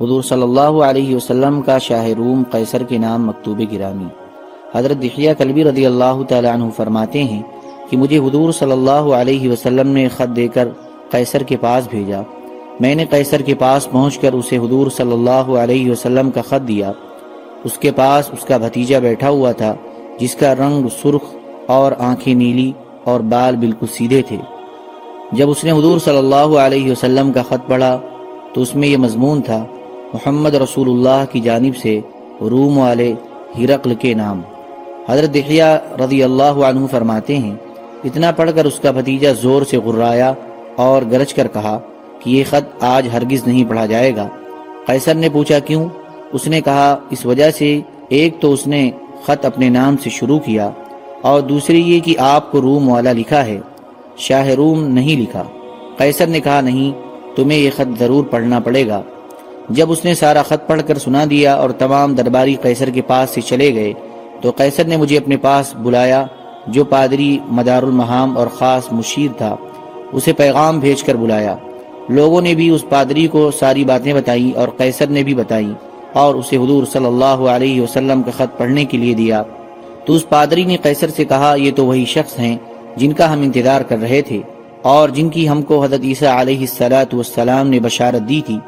حضور صلی اللہ علیہ وسلم کا شاہ روم قیصر کے نام مکتوب گرامی۔ حضرت دحیہ کلبی رضی اللہ تعالیٰ عنہ فرماتے ہیں کہ مجھے حضور صلی اللہ علیہ وسلم نے خط دے کر قیصر کے پاس بھیجا۔ میں نے قیصر کے پاس پہنچ کر اسے حضور صلی اللہ علیہ وسلم کا خط دیا۔ اس کے پاس اس کا بھتیجا بیٹھا ہوا تھا، جس کا رنگ سرخ اور آنکھیں نیلی اور بال بالکل سیدھے تھے۔ جب اس نے حضور صلی اللہ علیہ وسلم کا خط پڑھا تو اس میں یہ مضمون تھا محمد رسول اللہ کی جانب سے روم والے ہرقل کے نام۔ حضرت دحیہ رضی اللہ عنہ فرماتے ہیں، اتنا پڑھ کر اس کا بھتیجا زور سے غرایا اور گرج کر کہا کہ یہ خط آج ہرگز نہیں پڑھا جائے گا۔ قیصر نے پوچھا کیوں؟ اس نے کہا، اس وجہ سے ایک تو اس نے خط اپنے نام سے شروع کیا اور دوسری یہ کہ آپ کو روم والا لکھا ہے، شاہ روم نہیں لکھا۔ قیصر نے کہا، نہیں، تمہیں یہ خط ضرور پڑھنا پڑے گا۔ جب اس نے سارا خط پڑھ کر سنا دیا اور تمام درباری قیصر کے پاس سے چلے گئے، تو قیصر نے مجھے اپنے پاس بلایا، جو پادری مدار المحام اور خاص مشیر تھا، اسے پیغام بھیج کر بلایا۔ لوگوں نے بھی اس پادری کو ساری باتیں بتائیں اور قیصر نے بھی بتائیں، اور اسے حضور صلی اللہ علیہ وسلم کا خط پڑھنے کے لیے دیا۔ تو اس پادری نے قیصر سے کہا، یہ تو وہی شخص ہیں جن کا ہم انتظار کر رہے تھے، اور جن کی ہم کو حضرت عیسیٰ علیہ السلاۃ والسلام نے بشارت دی تھی۔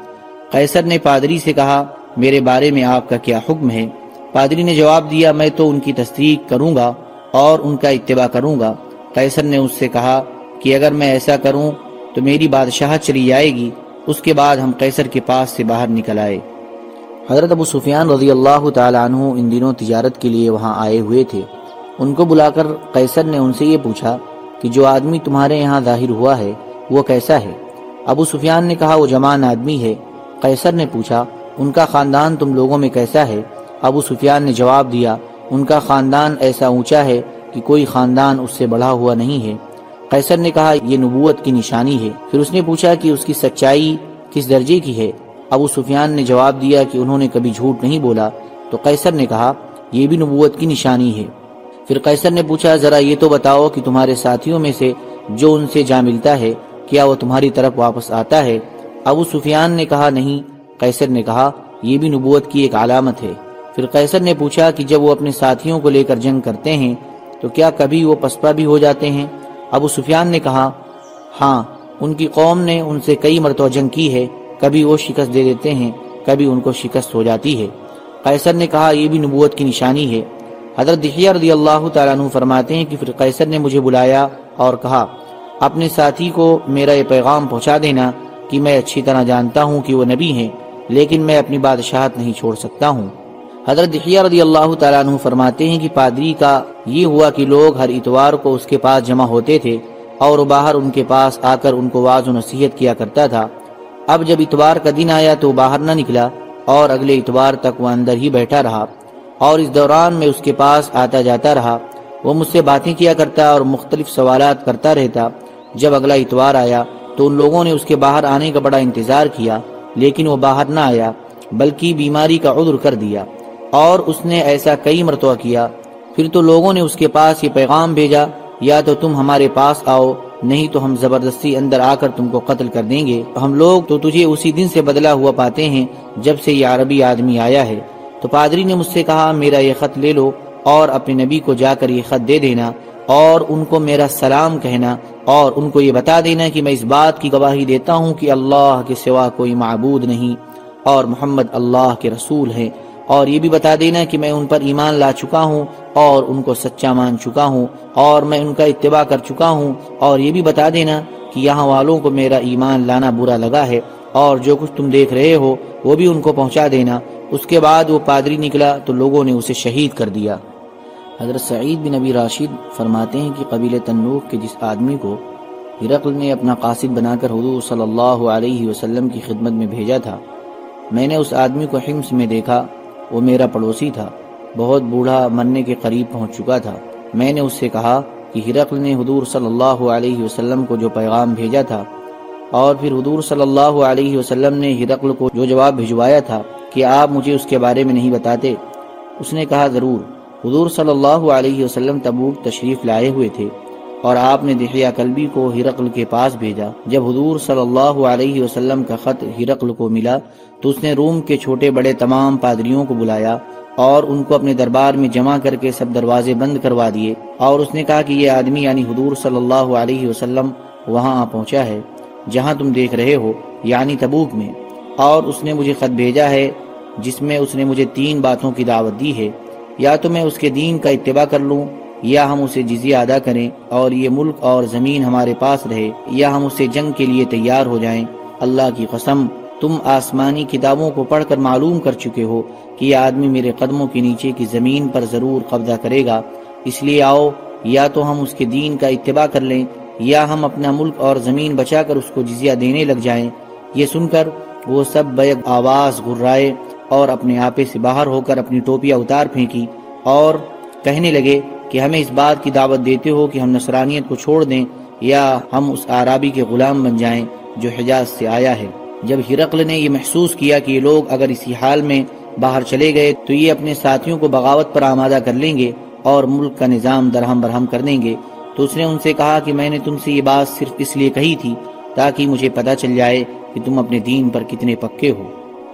قیصر نے پادری سے کہا، میرے بارے میں آپ کا کیا حکم ہے؟ پادری نے جواب دیا، میں تو ان کی تصدیق کروں گا اور ان کا اتباع کروں گا۔ قیصر نے اس سے کہا، کہ اگر میں ایسا کروں، تو میری بادشاہ چلی جائے گی۔ اس کے بعد ہم قیصر کے پاس سے باہر نکل آئے۔ حضرت ابو سفیان رضی اللہ تعالیٰ عنہ ان دنوں تجارت کے لیے وہاں آئے ہوئے تھے۔ ان کو بلا کر قیصر نے ان سے یہ پوچھا کہ، جو آدمی تمہارے یہاں ظاہر ہوا ہے، وہ کیسا ہے؟ ابو سفیان نے کہا، وہ جمان آدمی ہے۔ قیصر نے پوچھا، ان کا خاندان تم لوگوں میں کیسا ہے؟ ابو سفیان نے جواب دیا، ان کا خاندان ایسا اونچا ہے کہ کوئی خاندان اس سے بڑھا ہوا نہیں ہے۔ قیصر نے کہا، یہ نبوت کی نشانی ہے۔ پھر اس نے پوچھا کہ اس کی سچائی کس درجے کی ہے؟ ابو سفیان نے جواب دیا کہ انہوں نے کبھی جھوٹ نہیں بولا۔ تو قیصر نے کہا، یہ بھی نبوت کی نشانی ہے۔ پھر قیصر نے پوچھا، ذرا یہ تو بتاؤ کہ تمہارے ساتھیوں میں سے جو ان سے جا ملتا ہے، کیا وہ تمہاری طرف واپس آتا ہے؟ ابو سفیان نے کہا، نہیں، قیصر نے کہا، یہ بھی نبوت کی ایک علامت ہے۔ پھر قیصر نے پوچھا کہ جب وہ اپنے ساتھیوں کو لے کر جنگ کرتے ہیں، تو کیا کبھی وہ پسپا بھی ہو جاتے ہیں؟ ابو سفیان نے کہا ہاں ان کی قوم نے ان سے کئی مرتبہ جنگ کی ہے، کبھی وہ شکست دے دیتے ہیں، کبھی ان کو شکست ہو جاتی ہے۔ قیصر نے کہا، یہ بھی نبوت کی نشانی ہے۔ حضرت دحیہ رضی اللہ تعالیٰ عنہ فرماتے ہیں کہ پھر قیصر نے مجھے بلایا اور کہا، اپنے ساتھی کو میرا یہ پیغام پہنچا دینا کہ میں اچھی طرح جانتا ہوں کہ وہ نبی ہیں، لیکن میں اپنی بادشاہت نہیں چھوڑ سکتا ہوں۔ حضرت دحیہ رضی اللہ تعالیٰ عنہ فرماتے ہیں کہ پادری کا یہ ہوا کہ لوگ ہر اتوار کو اس کے پاس جمع ہوتے تھے اور باہر ان کے پاس آ کر ان کو واضح و نصیحت کیا کرتا تھا۔ اب جب اتوار کا دن آیا تو باہر نہ نکلا اور اگلے اتوار تک وہ اندر ہی بیٹھا رہا اور اس دوران میں اس کے پاس آتا جاتا رہا۔ وہ مجھ سے باتیں کیا کرتا اور مختلف سوالات کرتا رہتا۔ جب اگلا اتوار آیا تو ان لوگوں نے اس کے باہر آنے کا بڑا انتظار کیا، لیکن وہ باہر نہ آیا، بلکہ بیماری کا عذر کر دیا۔ اور اس نے ایسا کئی مرتبہ کیا۔ پھر تو لوگوں نے اس کے پاس یہ پیغام بھیجا، یا تو تم ہمارے پاس آؤ، نہیں تو ہم زبردستی اندر آ کر تم کو قتل کر دیں گے۔ ہم لوگ تو تجھے اسی دن سے بدلا ہوا پاتے ہیں، جب سے یہ عربی آدمی آیا ہے۔ تو پادری نے مجھ سے کہا، میرا یہ خط لے لو اور اپنے نبی کو جا کر یہ خط دے دینا۔ اور ان کو میرا سلام کہنا اور ان کو یہ بتا دینا کہ میں اس بات کی گواہی دیتا ہوں کہ اللہ کے سوا کوئی معبود نہیں اور محمد اللہ کے رسول ہیں اور یہ بھی بتا دینا کہ میں ان پر ایمان لا چکا ہوں اور ان کو سچا مان چکا ہوں اور میں ان کا اتباع کر چکا ہوں اور یہ بھی بتا دینا کہ یہاں والوں کو میرا ایمان لانا برا لگا ہے اور جو کچھ تم دیکھ رہے ہو وہ بھی ان کو پہنچا دینا اس کے بعد وہ پادری نکلا تو لوگوں نے اسے شہید کر دیا۔ حضرت سعید بن نبی راشد فرماتے ہیں کہ قبیل تنوق کے جس آدمی کو ہرقل نے اپنا قاصد بنا کر حضور صلی اللہ علیہ وسلم کی خدمت میں بھیجا تھا، میں نے اس آدمی کو حمس میں دیکھا، وہ میرا پڑوسی تھا، بہت بوڑھا، مرنے کے قریب پہنچ چکا تھا۔ میں نے اس سے کہا کہ ہرقل نے حضور صلی اللہ علیہ وسلم کو جو پیغام بھیجا تھا، اور پھر حضور صلی اللہ علیہ وسلم نے ہرقل کو جو جواب بھجوایا تھا کہ آپ مجھے اس کے بارے میں نہیں بتاتے، اس نے کہا ضرور۔ حضور صلی اللہ علیہ وسلم تبوک تشریف لائے ہوئے تھے اور آپ نے دحیہ کلبی کو ہرقل کے پاس بھیجا۔ جب حضور صلی اللہ علیہ وسلم کا خط ہرقل کو ملا تو اس نے روم کے چھوٹے بڑے تمام پادریوں کو بلایا اور ان کو اپنے دربار میں جمع کر کے سب دروازے بند کروا دیے اور اس نے کہا کہ یہ آدمی یعنی حضور صلی اللہ علیہ وسلم وہاں آ پہنچا ہے، جہاں تم دیکھ رہے ہو یعنی تبوک میں۔ اور اس نے مجھے خط بھیجا ہے، جس میں اس نے مجھے تین باتوں کی دعوت دی ہے۔ یا تو میں اس کے دین کا اتباع کر لوں، یا ہم اسے جزیہ ادا کریں اور یہ ملک اور زمین ہمارے پاس رہے، یا ہم اسے جنگ کے لیے تیار ہو جائیں۔ اللہ کی قسم، تم آسمانی کتابوں کو پڑھ کر معلوم کر چکے ہو کہ یہ آدمی میرے قدموں کے نیچے کی زمین پر ضرور قبضہ کرے گا۔ اس لیے آؤ، یا تو ہم اس کے دین کا اتباع کر لیں، یا ہم اپنا ملک اور زمین بچا کر اس کو جزیہ دینے لگ جائیں۔ یہ سن کر وہ سب بیگ آواز گرائے اور اپنے آپے سے باہر ہو کر اپنی ٹوپیاں اتار پھینکی اور کہنے لگے کہ ہمیں اس بات کی دعوت دیتے ہو کہ ہم نصرانیت کو چھوڑ دیں یا ہم اس عرابی کے غلام بن جائیں جو حجاز سے آیا ہے۔ جب ہرقل نے یہ محسوس کیا کہ یہ لوگ اگر اسی حال میں باہر چلے گئے تو یہ اپنے ساتھیوں کو بغاوت پر آمادہ کر لیں گے اور ملک کا نظام درہم برہم کر دیں گے۔ تو اس نے ان سے کہا کہ میں نے تم سے یہ بات صرف اس لیے کہی تھی تاکہ مجھے پتا چل جائے کہ تم اپنے دین پر کتنے پکے ہو۔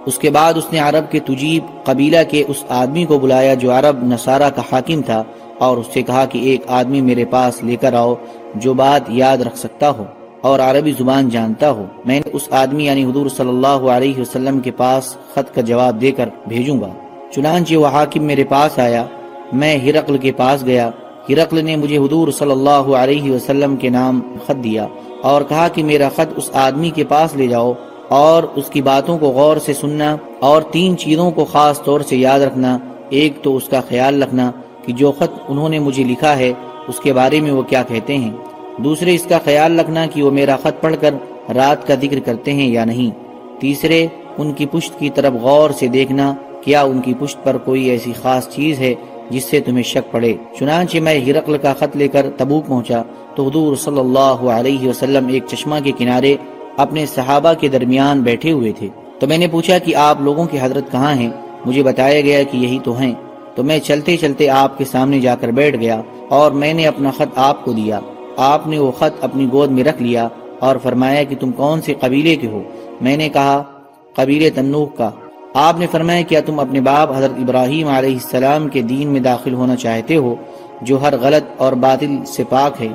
اس کے بعد اس نے عرب کے تجیب قبیلہ کے اس آدمی کو بلایا جو عرب نصارہ کا حاکم تھا اور اس سے کہا کہ ایک آدمی میرے پاس لے کر آؤ جو بات یاد رکھ سکتا ہو اور عربی زبان جانتا ہو میں نے اس آدمی یعنی حضور صلی اللہ علیہ وسلم کے پاس خط کا جواب دے کر بھیجوں گا۔ چنانچہ وہ حاکم میرے پاس آیا، میں ہرقل کے پاس گیا۔ ہرقل نے مجھے حضور صلی اللہ علیہ وسلم کے نام خط دیا اور کہا کہ میرا خط اس آدمی کے پاس لے جاؤ اور اس کی باتوں کو غور سے سننا اور تین چیزوں کو خاص طور سے یاد رکھنا۔ ایک تو اس کا خیال رکھنا کہ جو خط انہوں نے مجھے لکھا ہے، اس کے بارے میں وہ کیا کہتے ہیں۔ دوسرے، اس کا خیال رکھنا کہ وہ میرا خط پڑھ کر رات کا ذکر کرتے ہیں یا نہیں۔ تیسرے، ان کی پشت کی طرف غور سے دیکھنا، کیا ان کی پشت پر کوئی ایسی خاص چیز ہے جس سے تمہیں شک پڑے؟ چنانچہ میں ہرقل کا خط لے کر تبوک پہنچا تو حضور صلی اللہ علیہ وسلم ایک چشمہ کے کنارے اپنے صحابہ کے درمیان بیٹھے ہوئے تھے۔ تو میں نے پوچھا کہ آپ لوگوں کی حضرت کہاں ہیں؟ مجھے بتایا گیا کہ یہی تو ہیں۔ تو میں چلتے چلتے آپ کے سامنے جا کر بیٹھ گیا اور میں نے اپنا خط آپ کو دیا۔ آپ نے وہ خط اپنی گود میں رکھ لیا اور فرمایا کہ تم کون سے قبیلے کے ہو؟ میں نے کہا، قبیلے تنوح کا۔ آپ نے فرمایا، کیا تم اپنے باپ حضرت ابراہیم علیہ السلام کے دین میں داخل ہونا چاہتے ہو، جو ہر غلط اور باطل سے پاک ہے؟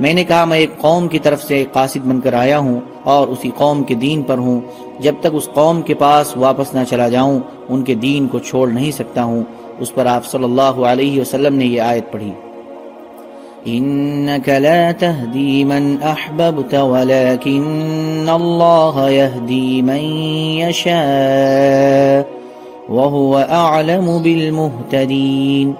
میں نے کہا میں ایک قوم کی طرف سے قاصد بن کر آیا ہوں اور اسی قوم کے دین پر ہوں۔ جب تک اس قوم کے پاس واپس نہ چلا جاؤں، ان کے دین کو چھوڑ نہیں سکتا ہوں۔ اس پر آپ صلی اللہ علیہ وسلم نے یہ آیت پڑھی۔ انك لا تهدي من احببت ولكن الله يهدي من يشاء وهو اعلم بالمهتدين۔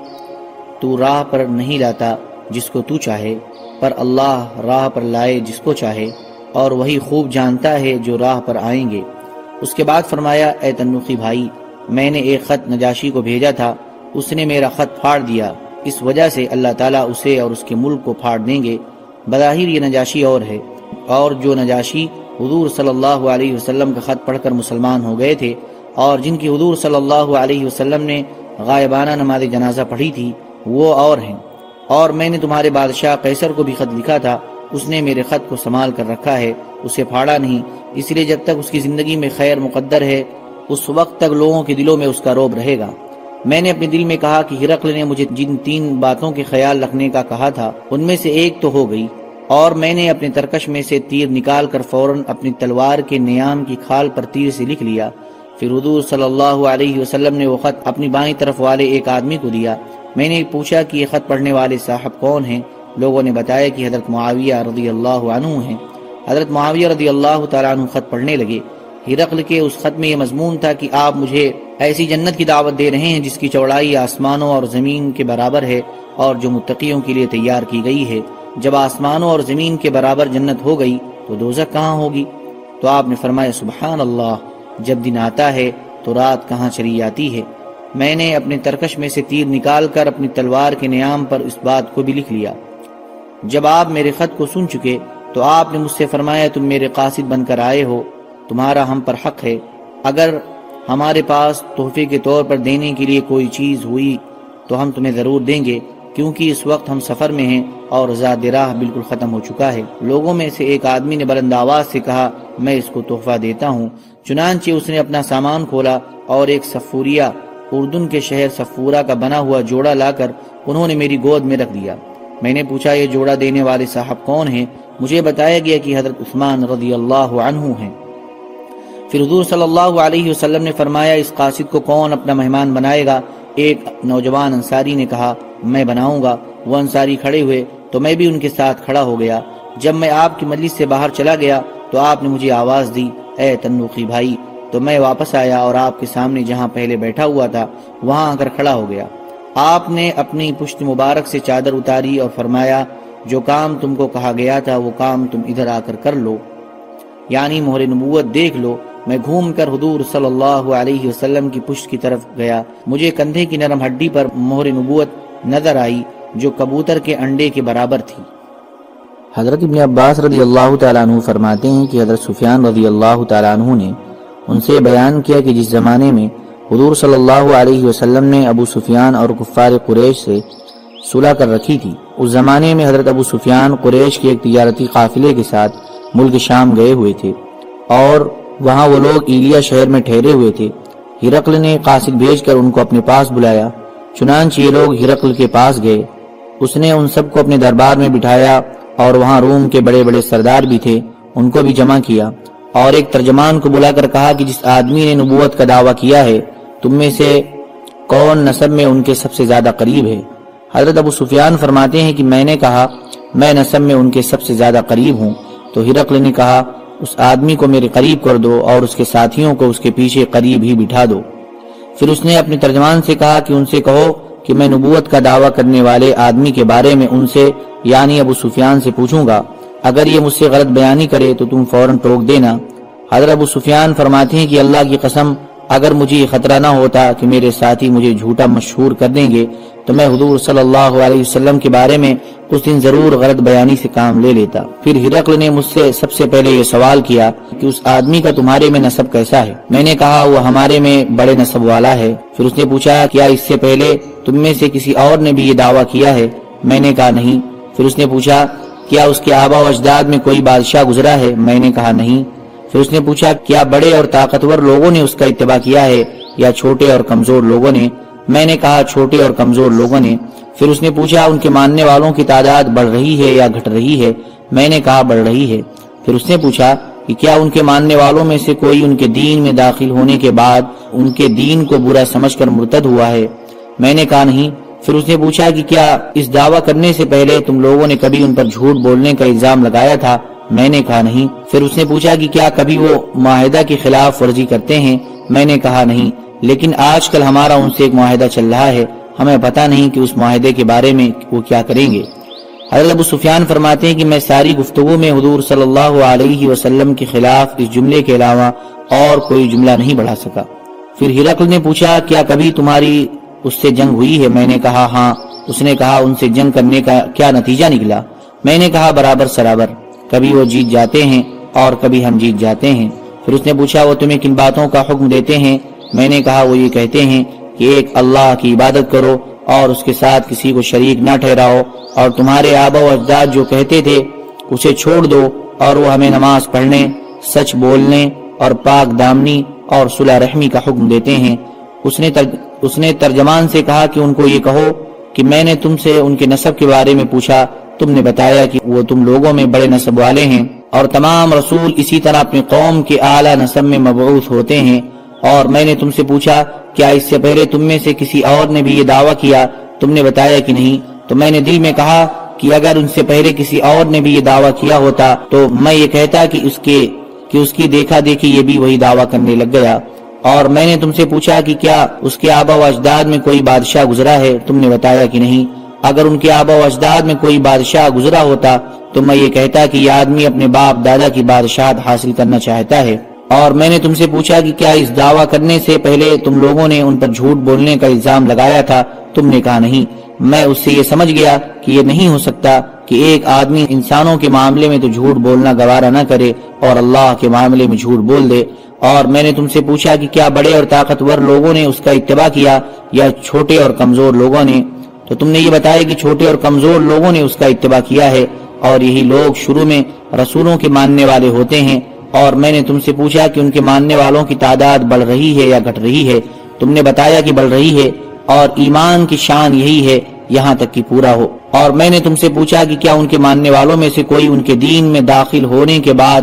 تو راہ پر نہیں لاتا جس کو تو چاہے۔ پر اللہ راہ پر لائے جس کو چاہے اور وہی خوب جانتا ہے جو راہ پر آئیں گے۔ اس کے بعد فرمایا، اے تنوخی بھائی، میں نے ایک خط نجاشی کو بھیجا تھا، اس نے میرا خط پھاڑ دیا۔ اس وجہ سے اللہ تعالیٰ اسے اور اس کے ملک کو پھاڑ دیں گے۔ بظاہر یہ نجاشی اور ہے۔ اور جو نجاشی حضور صلی اللہ علیہ وسلم کا خط پڑھ کر مسلمان ہو گئے تھے، اور جن کی حضور صلی اللہ علیہ وسلم نے غائبانہ نماز جنازہ پڑھی تھی، وہ اور ہیں۔ اور میں نے تمہارے بادشاہ قیصر کو بھی خط لکھا تھا، اس نے میرے خط کو سنبھال کر رکھا ہے، اسے پھاڑا نہیں۔ اس لیے جب تک اس کی زندگی میں خیر مقدر ہے، اس وقت تک لوگوں کے دلوں میں اس کا روب رہے گا۔ میں نے اپنے دل میں کہا کہ ہرقل نے مجھے جن تین باتوں کے خیال رکھنے کا کہا تھا، ان میں سے ایک تو ہو گئی۔ اور میں نے اپنے ترکش میں سے تیر نکال کر فوراً اپنی تلوار کے نیام کی کھال پر تیر سے لکھ لیا۔ پھر حضور صلی اللہ علیہ وسلم نے وہ خط اپنی بائیں طرف والے ایک آدمی کو دیا۔ میں نے پوچھا کہ یہ خط پڑھنے والے صاحب کون ہیں؟ لوگوں نے بتایا کہ حضرت معاویہ رضی اللہ عنہ ہیں۔ حضرت معاویہ رضی اللہ تعالیٰ عنہ خط پڑھنے لگے۔ ہرقل کے اس خط میں یہ مضمون تھا کہ آپ مجھے ایسی جنت کی دعوت دے رہے ہیں جس کی چوڑائی آسمانوں اور زمین کے برابر ہے اور جو متقیوں کے لیے تیار کی گئی ہے۔ جب آسمانوں اور زمین کے برابر جنت ہو گئی تو دوزک کہاں ہوگی؟ تو آپ نے فرمایا، سبحان اللہ، جب دن آتا ہے تو رات کہاں چلی جاتی ہے؟ میں نے اپنے ترکش میں سے تیر نکال کر اپنی تلوار کے نیام پر اس بات کو بھی لکھ لیا۔ جب آپ میرے خط کو سن چکے تو آپ نے مجھ سے فرمایا تم میرے قاصد بن کر آئے ہو، تمہارا ہم پر حق ہے۔ اگر ہمارے پاس تحفے کے طور پر دینے کے لیے کوئی چیز ہوئی تو ہم تمہیں ضرور دیں گے، کیونکہ اس وقت ہم سفر میں ہیں اور زاد راہ بالکل ختم ہو چکا ہے۔ لوگوں میں سے ایک آدمی نے بلند آواز سے کہا، میں اس کو تحفہ دیتا ہوں۔ چنانچہ اس نے اپنا سامان کھولا اور ایک سفوریہ اردن کے شہر سفورہ کا بنا ہوا جوڑا لا کر انہوں نے میری گود میں رکھ دیا۔ میں نے پوچھا، یہ جوڑا دینے والے صاحب کون ہیں؟ مجھے بتایا گیا کہ حضرت عثمان رضی اللہ عنہ ہیں۔ پھر حضور صلی اللہ علیہ وسلم نے فرمایا، اس قاصد کو کون اپنا مہمان بنائے گا؟ ایک نوجوان انصاری نے کہا، میں بناؤں گا۔ وہ انصاری کھڑے ہوئے، تو میں بھی ان کے ساتھ کھڑا ہو گیا۔ جب میں آپ کی مجلس سے باہر چلا گیا، تو آپ نے مجھے آواز دی، اے تنوخی بھائی تو میں واپس آیا اور آپ کے سامنے جہاں پہلے بیٹھا ہوا تھا، وہاں آ کر کھڑا ہو گیا۔ آپ نے اپنی پشت مبارک سے چادر اتاری اور فرمایا، جو کام تم کو کہا گیا تھا، وہ کام تم ادھر آ کر کر لو۔ یعنی مہر نبوت دیکھ لو، میں گھوم کر حضور صلی اللہ علیہ وسلم کی پشت کی طرف گیا۔ مجھے کندھے کی نرم ہڈی پر مہر نبوت نظر آئی، جو کبوتر کے انڈے کے برابر تھی۔ حضرت ابن عباس رضی اللہ تعالیٰ عنہ فرماتے ہیں کہ حضرت سفیان رضی اللہ تعالیٰ عنہ نے ان سے بیان کیا کہ جس زمانے میں حضور صلی اللہ علیہ وسلم نے ابو سفیان اور کفار قریش سے صلح کر رکھی تھی، اس زمانے میں حضرت ابو سفیان قریش کے ایک تجارتی قافلے کے ساتھ ملک شام گئے ہوئے تھے اور وہاں وہ لوگ ایلیا شہر میں ٹھہرے ہوئے تھے۔ ہرقل نے قاصد بھیج کر ان کو اپنے پاس بلایا، چنانچہ یہ لوگ ہرقل کے پاس گئے۔ اس نے ان سب کو اپنے دربار میں بٹھایا اور وہاں روم کے بڑے بڑے سردار بھی تھے، ان کو بھی جمع کیا۔ اور ایک ترجمان کو بلا کر کہا کہ جس آدمی نے نبوت کا دعویٰ کیا ہے، تم میں سے کون نصب میں ان کے سب سے زیادہ قریب ہے؟ حضرت ابو سفیان فرماتے ہیں کہ میں نے کہا، میں نصب میں ان کے سب سے زیادہ قریب ہوں۔ تو ہرقل نے کہا، اس آدمی کو میرے قریب کر دو اور اس کے ساتھیوں کو اس کے پیچھے قریب ہی بٹھا دو۔ پھر اس نے اپنے ترجمان سے کہا کہ ان سے کہو کہ میں نبوت کا دعویٰ کرنے والے آدمی کے بارے میں ان سے یعنی ابو سفیان سے پوچھوں گا۔ اگر یہ مجھ سے غلط بیانی کرے تو تم فوراً ٹوک دینا۔ حضرت ابو سفیان فرماتے ہیں کہ اللہ کی قسم، اگر مجھے یہ خطرہ نہ ہوتا کہ میرے ساتھی مجھے جھوٹا مشہور کر دیں گے، تو میں حضور صلی اللہ علیہ وسلم کے بارے میں اس دن ضرور غلط بیانی سے کام لے لیتا۔ پھر ہرقل نے مجھ سے سب سے پہلے یہ سوال کیا کہ اس آدمی کا تمہارے میں نصب کیسا ہے؟ میں نے کہا، وہ ہمارے میں بڑے نصب والا ہے۔ پھر اس نے پوچھا، کیا اس سے پہلے تم میں سے کسی اور نے بھی یہ دعویٰ کیا ہے؟ میں نے کہا، نہیں۔ پھر اس نے پوچھا کیا اس کے آبا و اجداد میں کوئی بادشاہ گزرا ہے؟ میں نے کہا نہیں۔ پھر اس نے پوچھا، کیا بڑے اور طاقتور لوگوں نے اس کا اتباع کیا ہے؟ یا چھوٹے اور کمزور لوگوں نے؟ میں نے کہا، چھوٹے اور کمزور لوگوں نے۔ پھر اس نے پوچھا، ان کے ماننے والوں کی تعداد بڑھ رہی ہے یا گھٹ رہی ہے؟ میں نے کہا، بڑھ رہی ہے۔ پھر اس نے پوچھا کہ کیا ان کے ماننے والوں میں سے کوئی ان کے دین میں داخل ہونے کے بعد ان کے دین کو برا سمجھ کر مرتد ہوا ہے؟ میں نے کہا نہیں۔ پھر اس نے پوچھا کہ کیا اس دعویٰ کرنے سے پہلے تم لوگوں نے کبھی ان پر جھوٹ بولنے کا الزام لگایا تھا؟ میں نے کہا نہیں۔ پھر اس نے پوچھا کہ کیا کبھی وہ معاہدہ کی خلاف ورزی کرتے ہیں؟ میں نے کہا نہیں۔ لیکن آج کل ہمارا ان سے ایک معاہدہ چل رہا ہے۔ ہمیں پتا نہیں کہ اس معاہدے کے بارے میں وہ کیا کریں گے۔ حضرت ابو سفیان فرماتے ہیں کہ میں ساری گفتگو میں حضور صلی اللہ علیہ وسلم کے خلاف اس جملے کے علاوہ اور کوئی جملہ نہیں بڑھا سکا۔ پھر ہرقل نے پوچھا، کیا کبھی تمہاری اس سے جنگ ہوئی ہے میں نے کہا ہاں اس نے کہا ان سے جنگ کرنے کا کیا نتیجہ نکلا میں نے کہا برابر سرابر کبھی وہ جیت جاتے ہیں اور کبھی ہم جیت جاتے ہیں پھر اس نے پوچھا وہ تمہیں کن باتوں کا حکم دیتے ہیں میں نے کہا وہ یہ کہتے ہیں کہ ایک اللہ کی عبادت کرو اور اس کے ساتھ کسی کو شریک نہ ٹھہراؤ اور تمہارے آبا و اجداد جو کہتے تھے اسے چھوڑ دو اور وہ ہمیں نماز پڑھنے، سچ بولنے اور پاک دامنی اور صلح رحمی کا حکم دیتے ہیں اس نے اس نے ترجمان سے کہا کہ ان کو یہ کہو کہ میں نے تم سے ان کے نصب کے بارے میں پوچھا، تم نے بتایا کہ وہ تم لوگوں میں بڑے نصب والے ہیں اور تمام رسول اسی طرح اپنی قوم کے اعلیٰ نصب میں مبعوث ہوتے ہیں۔ اور میں نے تم سے پوچھا، کیا اس سے پہلے تم میں سے کسی اور نے بھی یہ دعویٰ کیا؟ تم نے بتایا کہ نہیں۔ تو میں نے دل میں کہا کہ اگر ان سے پہلے کسی اور نے بھی یہ دعویٰ کیا ہوتا تو میں یہ کہتا کہ اس کے، کہ اس کی دیکھا دیکھی یہ بھی وہی دعویٰ کرنے لگ گیا۔ اور میں نے تم سے پوچھا کہ کیا اس کے آبا و اجداد میں کوئی بادشاہ گزرا ہے؟ تم نے بتایا کہ نہیں۔ اگر ان کے آبا و اجداد میں کوئی بادشاہ گزرا ہوتا، تو میں یہ کہتا کہ یہ آدمی اپنے باپ دادا کی بادشاہت حاصل کرنا چاہتا ہے۔ اور میں نے تم سے پوچھا کہ کیا اس دعویٰ کرنے سے پہلے تم لوگوں نے ان پر جھوٹ بولنے کا الزام لگایا تھا؟ تم نے کہا نہیں۔ میں اس سے یہ سمجھ گیا کہ یہ نہیں ہو سکتا کہ ایک آدمی انسانوں کے معاملے میں تو جھوٹ بولنا گوارا نہ کرے اور اللہ کے معاملے میں جھوٹ بول دے۔ اور میں نے تم سے پوچھا کہ کیا بڑے اور طاقتور لوگوں نے اس کا اتباع کیا یا چھوٹے اور کمزور لوگوں نے؟ تو تم نے یہ بتایا کہ چھوٹے اور کمزور لوگوں نے اس کا اتباع کیا ہے اور یہی لوگ شروع میں رسولوں کے ماننے والے ہوتے ہیں اور میں نے تم سے پوچھا کہ ان کے ماننے والوں کی تعداد بڑھ رہی ہے یا گھٹ رہی ہے؟ تم نے بتایا کہ بڑھ رہی ہے اور ایمان کی شان یہی ہے یہاں تک کہ پورا ہو۔ اور میں نے تم سے پوچھا کہ کیا ان کے ماننے والوں میں سے کوئی ان کے دین میں داخل ہونے کے بعد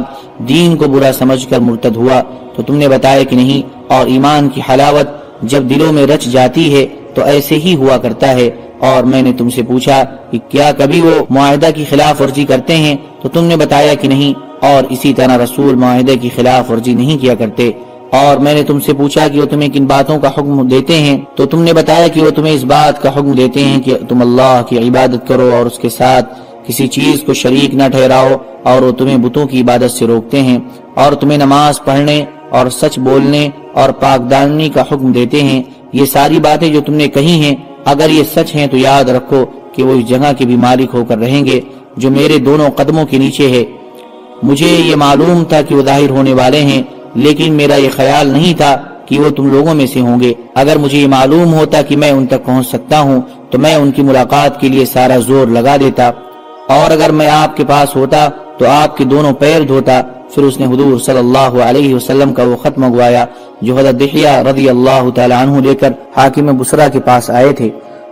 دین کو برا سمجھ کر مرتد ہوا؟ تو تم نے بتایا کہ نہیں، اور ایمان کی حلاوت جب دلوں میں رچ جاتی ہے تو ایسے ہی ہوا کرتا ہے۔ اور میں نے تم سے پوچھا کہ کیا کبھی وہ معاہدہ کی خلاف ورزی کرتے ہیں؟ تو تم نے بتایا کہ نہیں، اور اسی طرح رسول معاہدے کی خلاف ورزی نہیں کیا کرتے۔ اور میں نے تم سے پوچھا کہ وہ تمہیں کن باتوں کا حکم دیتے ہیں، تو تم نے بتایا کہ وہ تمہیں اس بات کا حکم دیتے ہیں کہ تم اللہ کی عبادت کرو اور اس کے ساتھ کسی چیز کو شریک نہ ٹھہراؤ اور وہ تمہیں بتوں کی عبادت سے روکتے ہیں اور تمہیں نماز پڑھنے اور سچ بولنے اور پاکدانی کا حکم دیتے ہیں۔ یہ ساری باتیں جو تم نے کہی ہیں، اگر یہ سچ ہیں تو یاد رکھو کہ وہ اس جگہ کے بھی مالک ہو کر رہیں گے جو میرے دونوں قدموں کے نیچے ہے۔ مجھے یہ معلوم تھا کہ وہ ظاہر ہونے والے ہیں۔ لیکن میرا یہ خیال نہیں تھا کہ وہ تم لوگوں میں سے ہوں گے۔ اگر مجھے یہ معلوم ہوتا کہ میں ان تک پہنچ سکتا ہوں، تو میں ان کی ملاقات کے لیے سارا زور لگا دیتا۔ اور اگر میں آپ کے پاس ہوتا، تو آپ کے دونوں پیر دھوتا۔ پھر اس نے حضور صلی اللہ علیہ وسلم کا وہ خط منگوایا جو حضرت دحیہ رضی اللہ تعالی عنہ لے کر حاکم بسرا کے پاس آئے تھے۔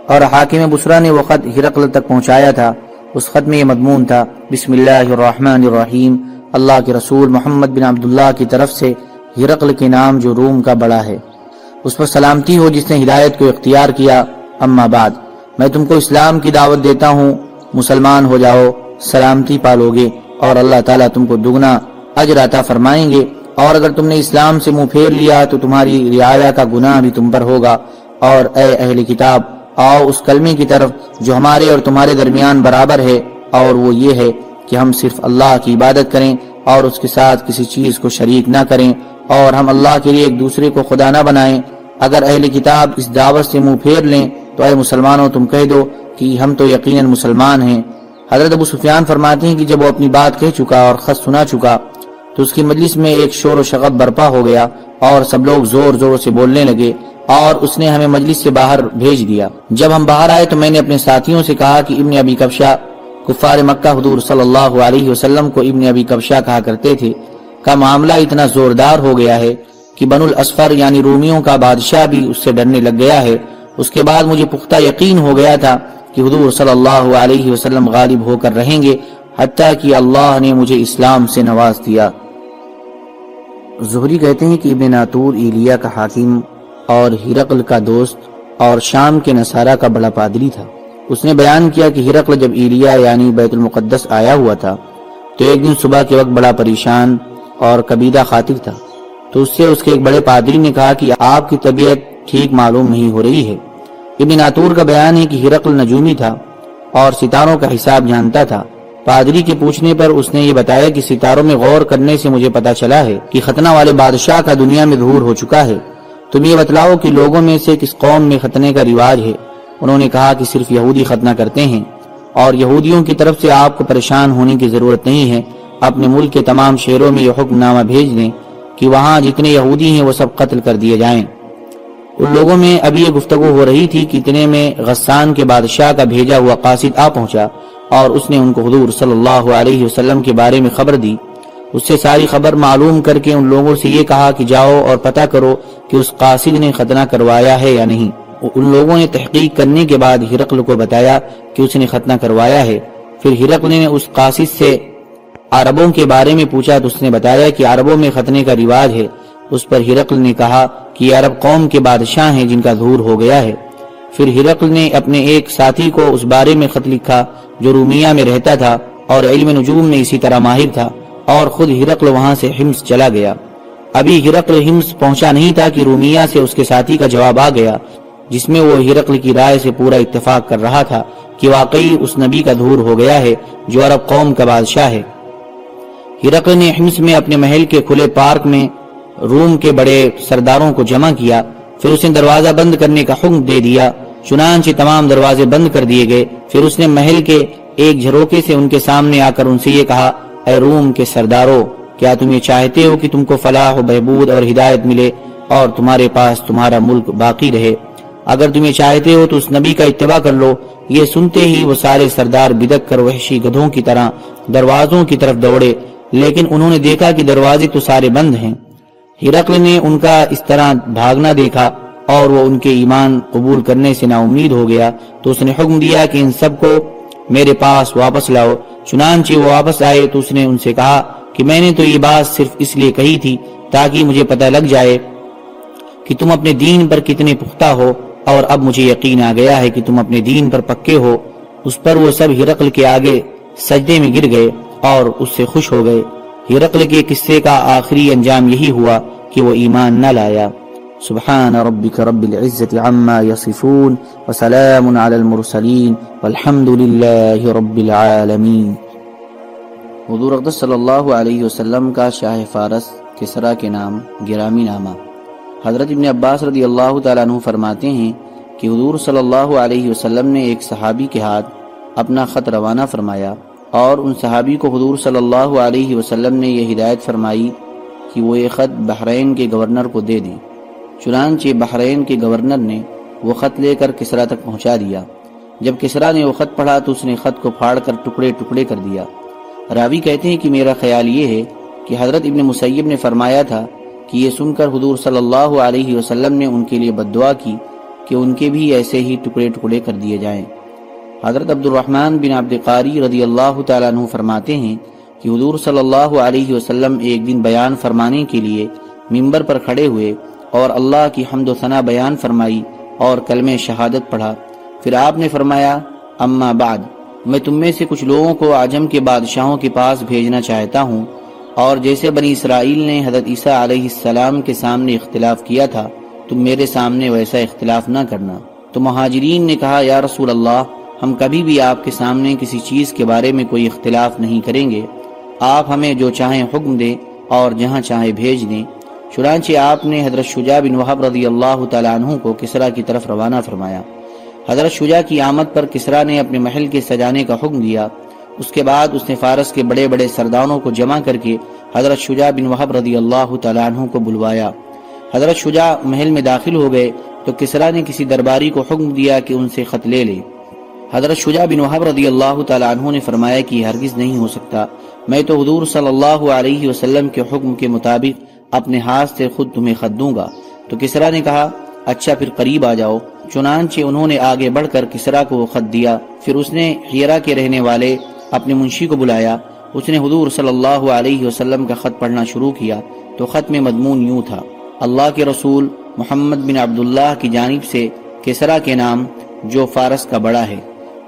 اور حاکم بسرا نے وہ خط ہرقل تک پہنچایا تھا۔ اس خط میں یہ مضمون تھا، بسم اللہ الرحمن الرحیم۔ اللہ کے رسول محمد بن عبداللہ کی طرف سے ہرقل کے نام جو روم کا بڑا ہے۔ اس پر سلامتی ہو جس نے ہدایت کو اختیار کیا۔ اما بعد، میں تم کو اسلام کی دعوت دیتا ہوں۔ مسلمان ہو جاؤ، سلامتی پالو گے اور اللہ تعالیٰ تم کو دگنا اجر عطا فرمائیں گے۔ اور اگر تم نے اسلام سے منہ پھیر لیا تو تمہاری رعایا کا گناہ بھی تم پر ہوگا۔ اور اے اہل کتاب، آؤ اس کلمے کی طرف جو ہمارے اور تمہارے درمیان برابر ہے۔ اور وہ یہ ہے کہ ہم صرف اللہ کی عبادت کریں اور اس کے ساتھ کسی چیز کو شریک نہ کریں اور ہم اللہ کے لیے ایک دوسرے کو خدا نہ بنائیں۔ اگر اہل کتاب اس دعوت سے منہ پھیر لیں تو اے مسلمانوں تم کہہ دو کہ ہم تو یقیناً مسلمان ہیں۔ حضرت ابو سفیان فرماتے ہیں کہ جب وہ اپنی بات کہہ چکا اور خط سنا چکا تو اس کی مجلس میں ایک شور و شغب برپا ہو گیا اور سب لوگ زور زور سے بولنے لگے اور اس نے ہمیں مجلس سے باہر بھیج دیا۔ جب ہم باہر آئے تو میں نے اپنے ساتھیوں سے کہا کہ ابن ابی کبشا کفار مکہ حضور صلی اللہ علیہ وسلم کو ابن ابی کبشا کہا کرتے تھے کا معاملہ اتنا زوردار ہو گیا ہے کہ بن الاسفر یعنی رومیوں کا بادشاہ بھی اس سے ڈرنے لگ گیا ہے۔ اس کے بعد مجھے پختہ یقین ہو گیا تھا کہ حضور صلی اللہ علیہ وسلم غالب ہو کر رہیں گے، حتیٰ کہ اللہ نے مجھے اسلام سے نواز دیا زہری کہتے ہیں کہ ابن ناتور ایلیا کا حاکم اور ہرقل کا دوست اور شام کے نصارہ کا بڑا پادری تھا۔ اس نے بیان کیا کہ ہرقل جب ایلیا یعنی بیت المقدس آیا ہوا تھا، تو ایک دن صبح کے وقت بڑا پریشان اور قبیدہ خاطر تھا۔ تو اس سے اس کے ایک بڑے پادری نے کہا کہ آپ کی طبیعت ٹھیک معلوم نہیں ہو رہی ہے۔ ابن ناتور کا بیان ہے کہ ہرقل نجومی تھا اور ستاروں کا حساب جانتا تھا۔ پادری کے پوچھنے پر اس نے یہ بتایا کہ ستاروں میں غور کرنے سے مجھے پتا چلا ہے کہ ختنہ والے بادشاہ کا دنیا میں ظہور ہو چکا ہے۔ تم یہ بتلاؤ کہ لوگوں میں سے کس قوم میں ختنے کا رواج ہے؟ انہوں نے کہا کہ صرف یہودی ختنہ کرتے ہیں اور یہودیوں کی طرف سے آپ کو پریشان ہونے کی ضرورت نہیں ہے۔ اپنے ملک کے تمام شہروں میں یہ حکم نامہ بھیج دیں کہ وہاں جتنے یہودی ہیں وہ سب قتل کر دیے جائیں۔ ان لوگوں میں ابھی یہ گفتگو ہو رہی تھی کہ اتنے میں غسان کے بادشاہ کا بھیجا ہوا قاصد آ پہنچا اور اس نے ان کو حضور صلی اللہ علیہ وسلم کے بارے میں خبر دی۔ اس سے ساری خبر معلوم کر کے ان لوگوں سے یہ کہا کہ جاؤ اور پتہ کرو کہ اس قاصد نے ختنہ کروایا ہے یا نہیں۔ ان لوگوں نے تحقیق کرنے کے بعد ہرقل کو بتایا کہ اس نے ختنہ کروایا ہے۔ پھر ہرقل نے اس قاصد سے عربوں کے بارے میں پوچھا تو اس نے بتایا کہ عربوں میں ختنے کا رواج ہے۔ اس پر ہرقل نے کہا کہ یہ عرب قوم کے بادشاہ ہیں جن کا ظہور ہو گیا ہے۔ پھر ہرقل نے اپنے ایک ساتھی کو اس بارے میں خط لکھا جو رومیہ میں رہتا تھا اور علم نجوم میں اسی طرح ماہر تھا اور خود ہرقل وہاں سے ہمس چلا گیا۔ ابھی ہرقل ہمس پہنچا نہیں تھا کہ رومیہ سے اس کے ساتھی کا جواب آ گیا۔ جس میں وہ ہرقل کی رائے سے پورا اتفاق کر رہا تھا کہ واقعی اس نبی کا دھور ہو گیا ہے جو عرب قوم کا بادشاہ ہے۔ ہرقل نے ہمس میں اپنے محل کے کھلے پارک میں روم کے بڑے سرداروں کو جمع کیا، پھر اس نے دروازہ بند کرنے کا حکم دے دیا۔ چنانچہ تمام دروازے بند کر دیے گئے۔ پھر اس نے محل کے ایک جھروکے سے ان کے سامنے آ کر ان سے یہ کہا، اے روم کے سردارو، کیا تم یہ چاہتے ہو کہ تم کو فلاح و بہبود اور ہدایت ملے اور تمہارے پاس تمہارا ملک باقی رہے؟ اگر تمہیں چاہتے ہو تو اس نبی کا اتباع کر لو۔ یہ سنتے ہی وہ سارے سردار بدک کر وحشی گدھوں کی طرح دروازوں کی طرف دوڑے۔ لیکن انہوں نے دیکھا کہ دروازے تو سارے بند ہیں۔ ہرقل نے ان کا اس طرح بھاگنا دیکھا اور وہ ان کے ایمان قبول کرنے سے نا امید ہو گیا۔ تو اس نے حکم دیا کہ ان سب کو میرے پاس واپس لاؤ۔ چنانچہ وہ واپس آئے تو اس نے ان سے کہا کہ میں نے تو یہ بات صرف اس لیے کہی تھی تاکہ مجھے پتہ لگ جائے کہ تم اپنے دین پر کتنے پختہ ہو۔ اور اب مجھے یقین آ گیا ہے کہ تم اپنے دین پر پکے ہو۔ اس پر وہ سب ہرقل کے آگے سجدے میں گر گئے اور اس سے خوش ہو گئے۔ ہرقل کے قصے کا آخری انجام یہی ہوا کہ وہ ایمان نہ لایا۔ سبحان ربك رب العزة عما يصفون وسلام على المرسلين والحمد لله رب العالمين حضور اقدس صلی اللہ علیہ وسلم کا شاہ فارس کسرا کے نام، گرامی نامہ۔ حضرت ابن عباس رضی اللہ تعالیٰ عنہ فرماتے ہیں کہ حضور صلی اللہ علیہ وسلم نے ایک صحابی کے ہاتھ اپنا خط روانہ فرمایا اور ان صحابی کو حضور صلی اللہ علیہ وسلم نے یہ ہدایت فرمائی کہ وہ یہ خط بحرین کے گورنر کو دے دیں۔ چنانچہ بحرین کے گورنر نے وہ خط لے کر کسرا تک پہنچا دیا۔ جب کسرا نے وہ خط پڑھا تو اس نے خط کو پھاڑ کر ٹکڑے ٹکڑے کر دیا۔ راوی کہتے ہیں کہ میرا خیال یہ ہے کہ حضرت ابن مسیب نے فرمایا تھا کہ یہ سن کر حضور صلی اللہ علیہ وسلم نے ان کے لیے بد دعا کی کہ ان کے بھی ایسے ہی ٹکڑے ٹکڑے کر دیے جائیں۔ حضرت عبد الرحمن بن عبد قاری رضی اللہ تعالیٰ عنہ فرماتے ہیں کہ حضور صلی اللہ علیہ وسلم ایک دن بیان فرمانے کے لیے ممبر پر کھڑے ہوئے اور اللہ کی حمد و ثنا بیان فرمائی اور کلم شہادت پڑھا۔ پھر آپ نے فرمایا، اما بعد، میں تم میں سے کچھ لوگوں کو آجم کے بادشاہوں کے پاس بھیجنا چاہتا ہوں۔ اور جیسے بنی اسرائیل نے حضرت عیسیٰ علیہ السلام کے سامنے اختلاف کیا تھا، تم میرے سامنے ویسا اختلاف نہ کرنا۔ تو مہاجرین نے کہا، یا رسول اللہ، ہم کبھی بھی آپ کے سامنے کسی چیز کے بارے میں کوئی اختلاف نہیں کریں گے۔ آپ ہمیں جو چاہیں حکم دیں اور جہاں چاہیں بھیج دیں۔ چنانچہ آپ نے حضرت شجاع بن وحب رضی اللہ تعالیٰ عنہ کو کسرا کی طرف روانہ فرمایا۔ حضرت شجاع کی آمد پر کسرا نے اپنے محل کے سجانے کا حکم دیا۔ اس کے بعد اس نے فارس کے بڑے بڑے سردانوں کو جمع کر کے حضرت شجاع بن وحب رضی اللہ تعالیٰ عنہ کو بلوایا۔ حضرت شجاع محل میں داخل ہو گئے تو کسرا نے کسی درباری کو حکم دیا کہ ان سے خط لے لے۔ حضرت شجاع بن وحب رضی اللہ تعالیٰ عنہ نے فرمایا کہ ہرگز نہیں ہو سکتا۔ میں تو حضور صلی اللہ علیہ وسلم کے حکم کے مطابق اپنے ہاتھ سے خود تمہیں خط دوں گا۔ تو کسرا نے کہا اچھا پھر قریب آ جاؤ۔ چنانچہ انہوں نے آگے بڑھ کر کسرا کو خط دیا۔ پھر اس نے ہیرا کے رہنے والے اپنے منشی کو بلایا۔ اس نے حضور صلی اللہ علیہ وسلم کا خط پڑھنا شروع کیا۔ تو خط میں مضمون یوں تھا۔ اللہ کے رسول محمد بن عبداللہ کی جانب سے کسرا کے نام جو فارس کا بڑا ہے۔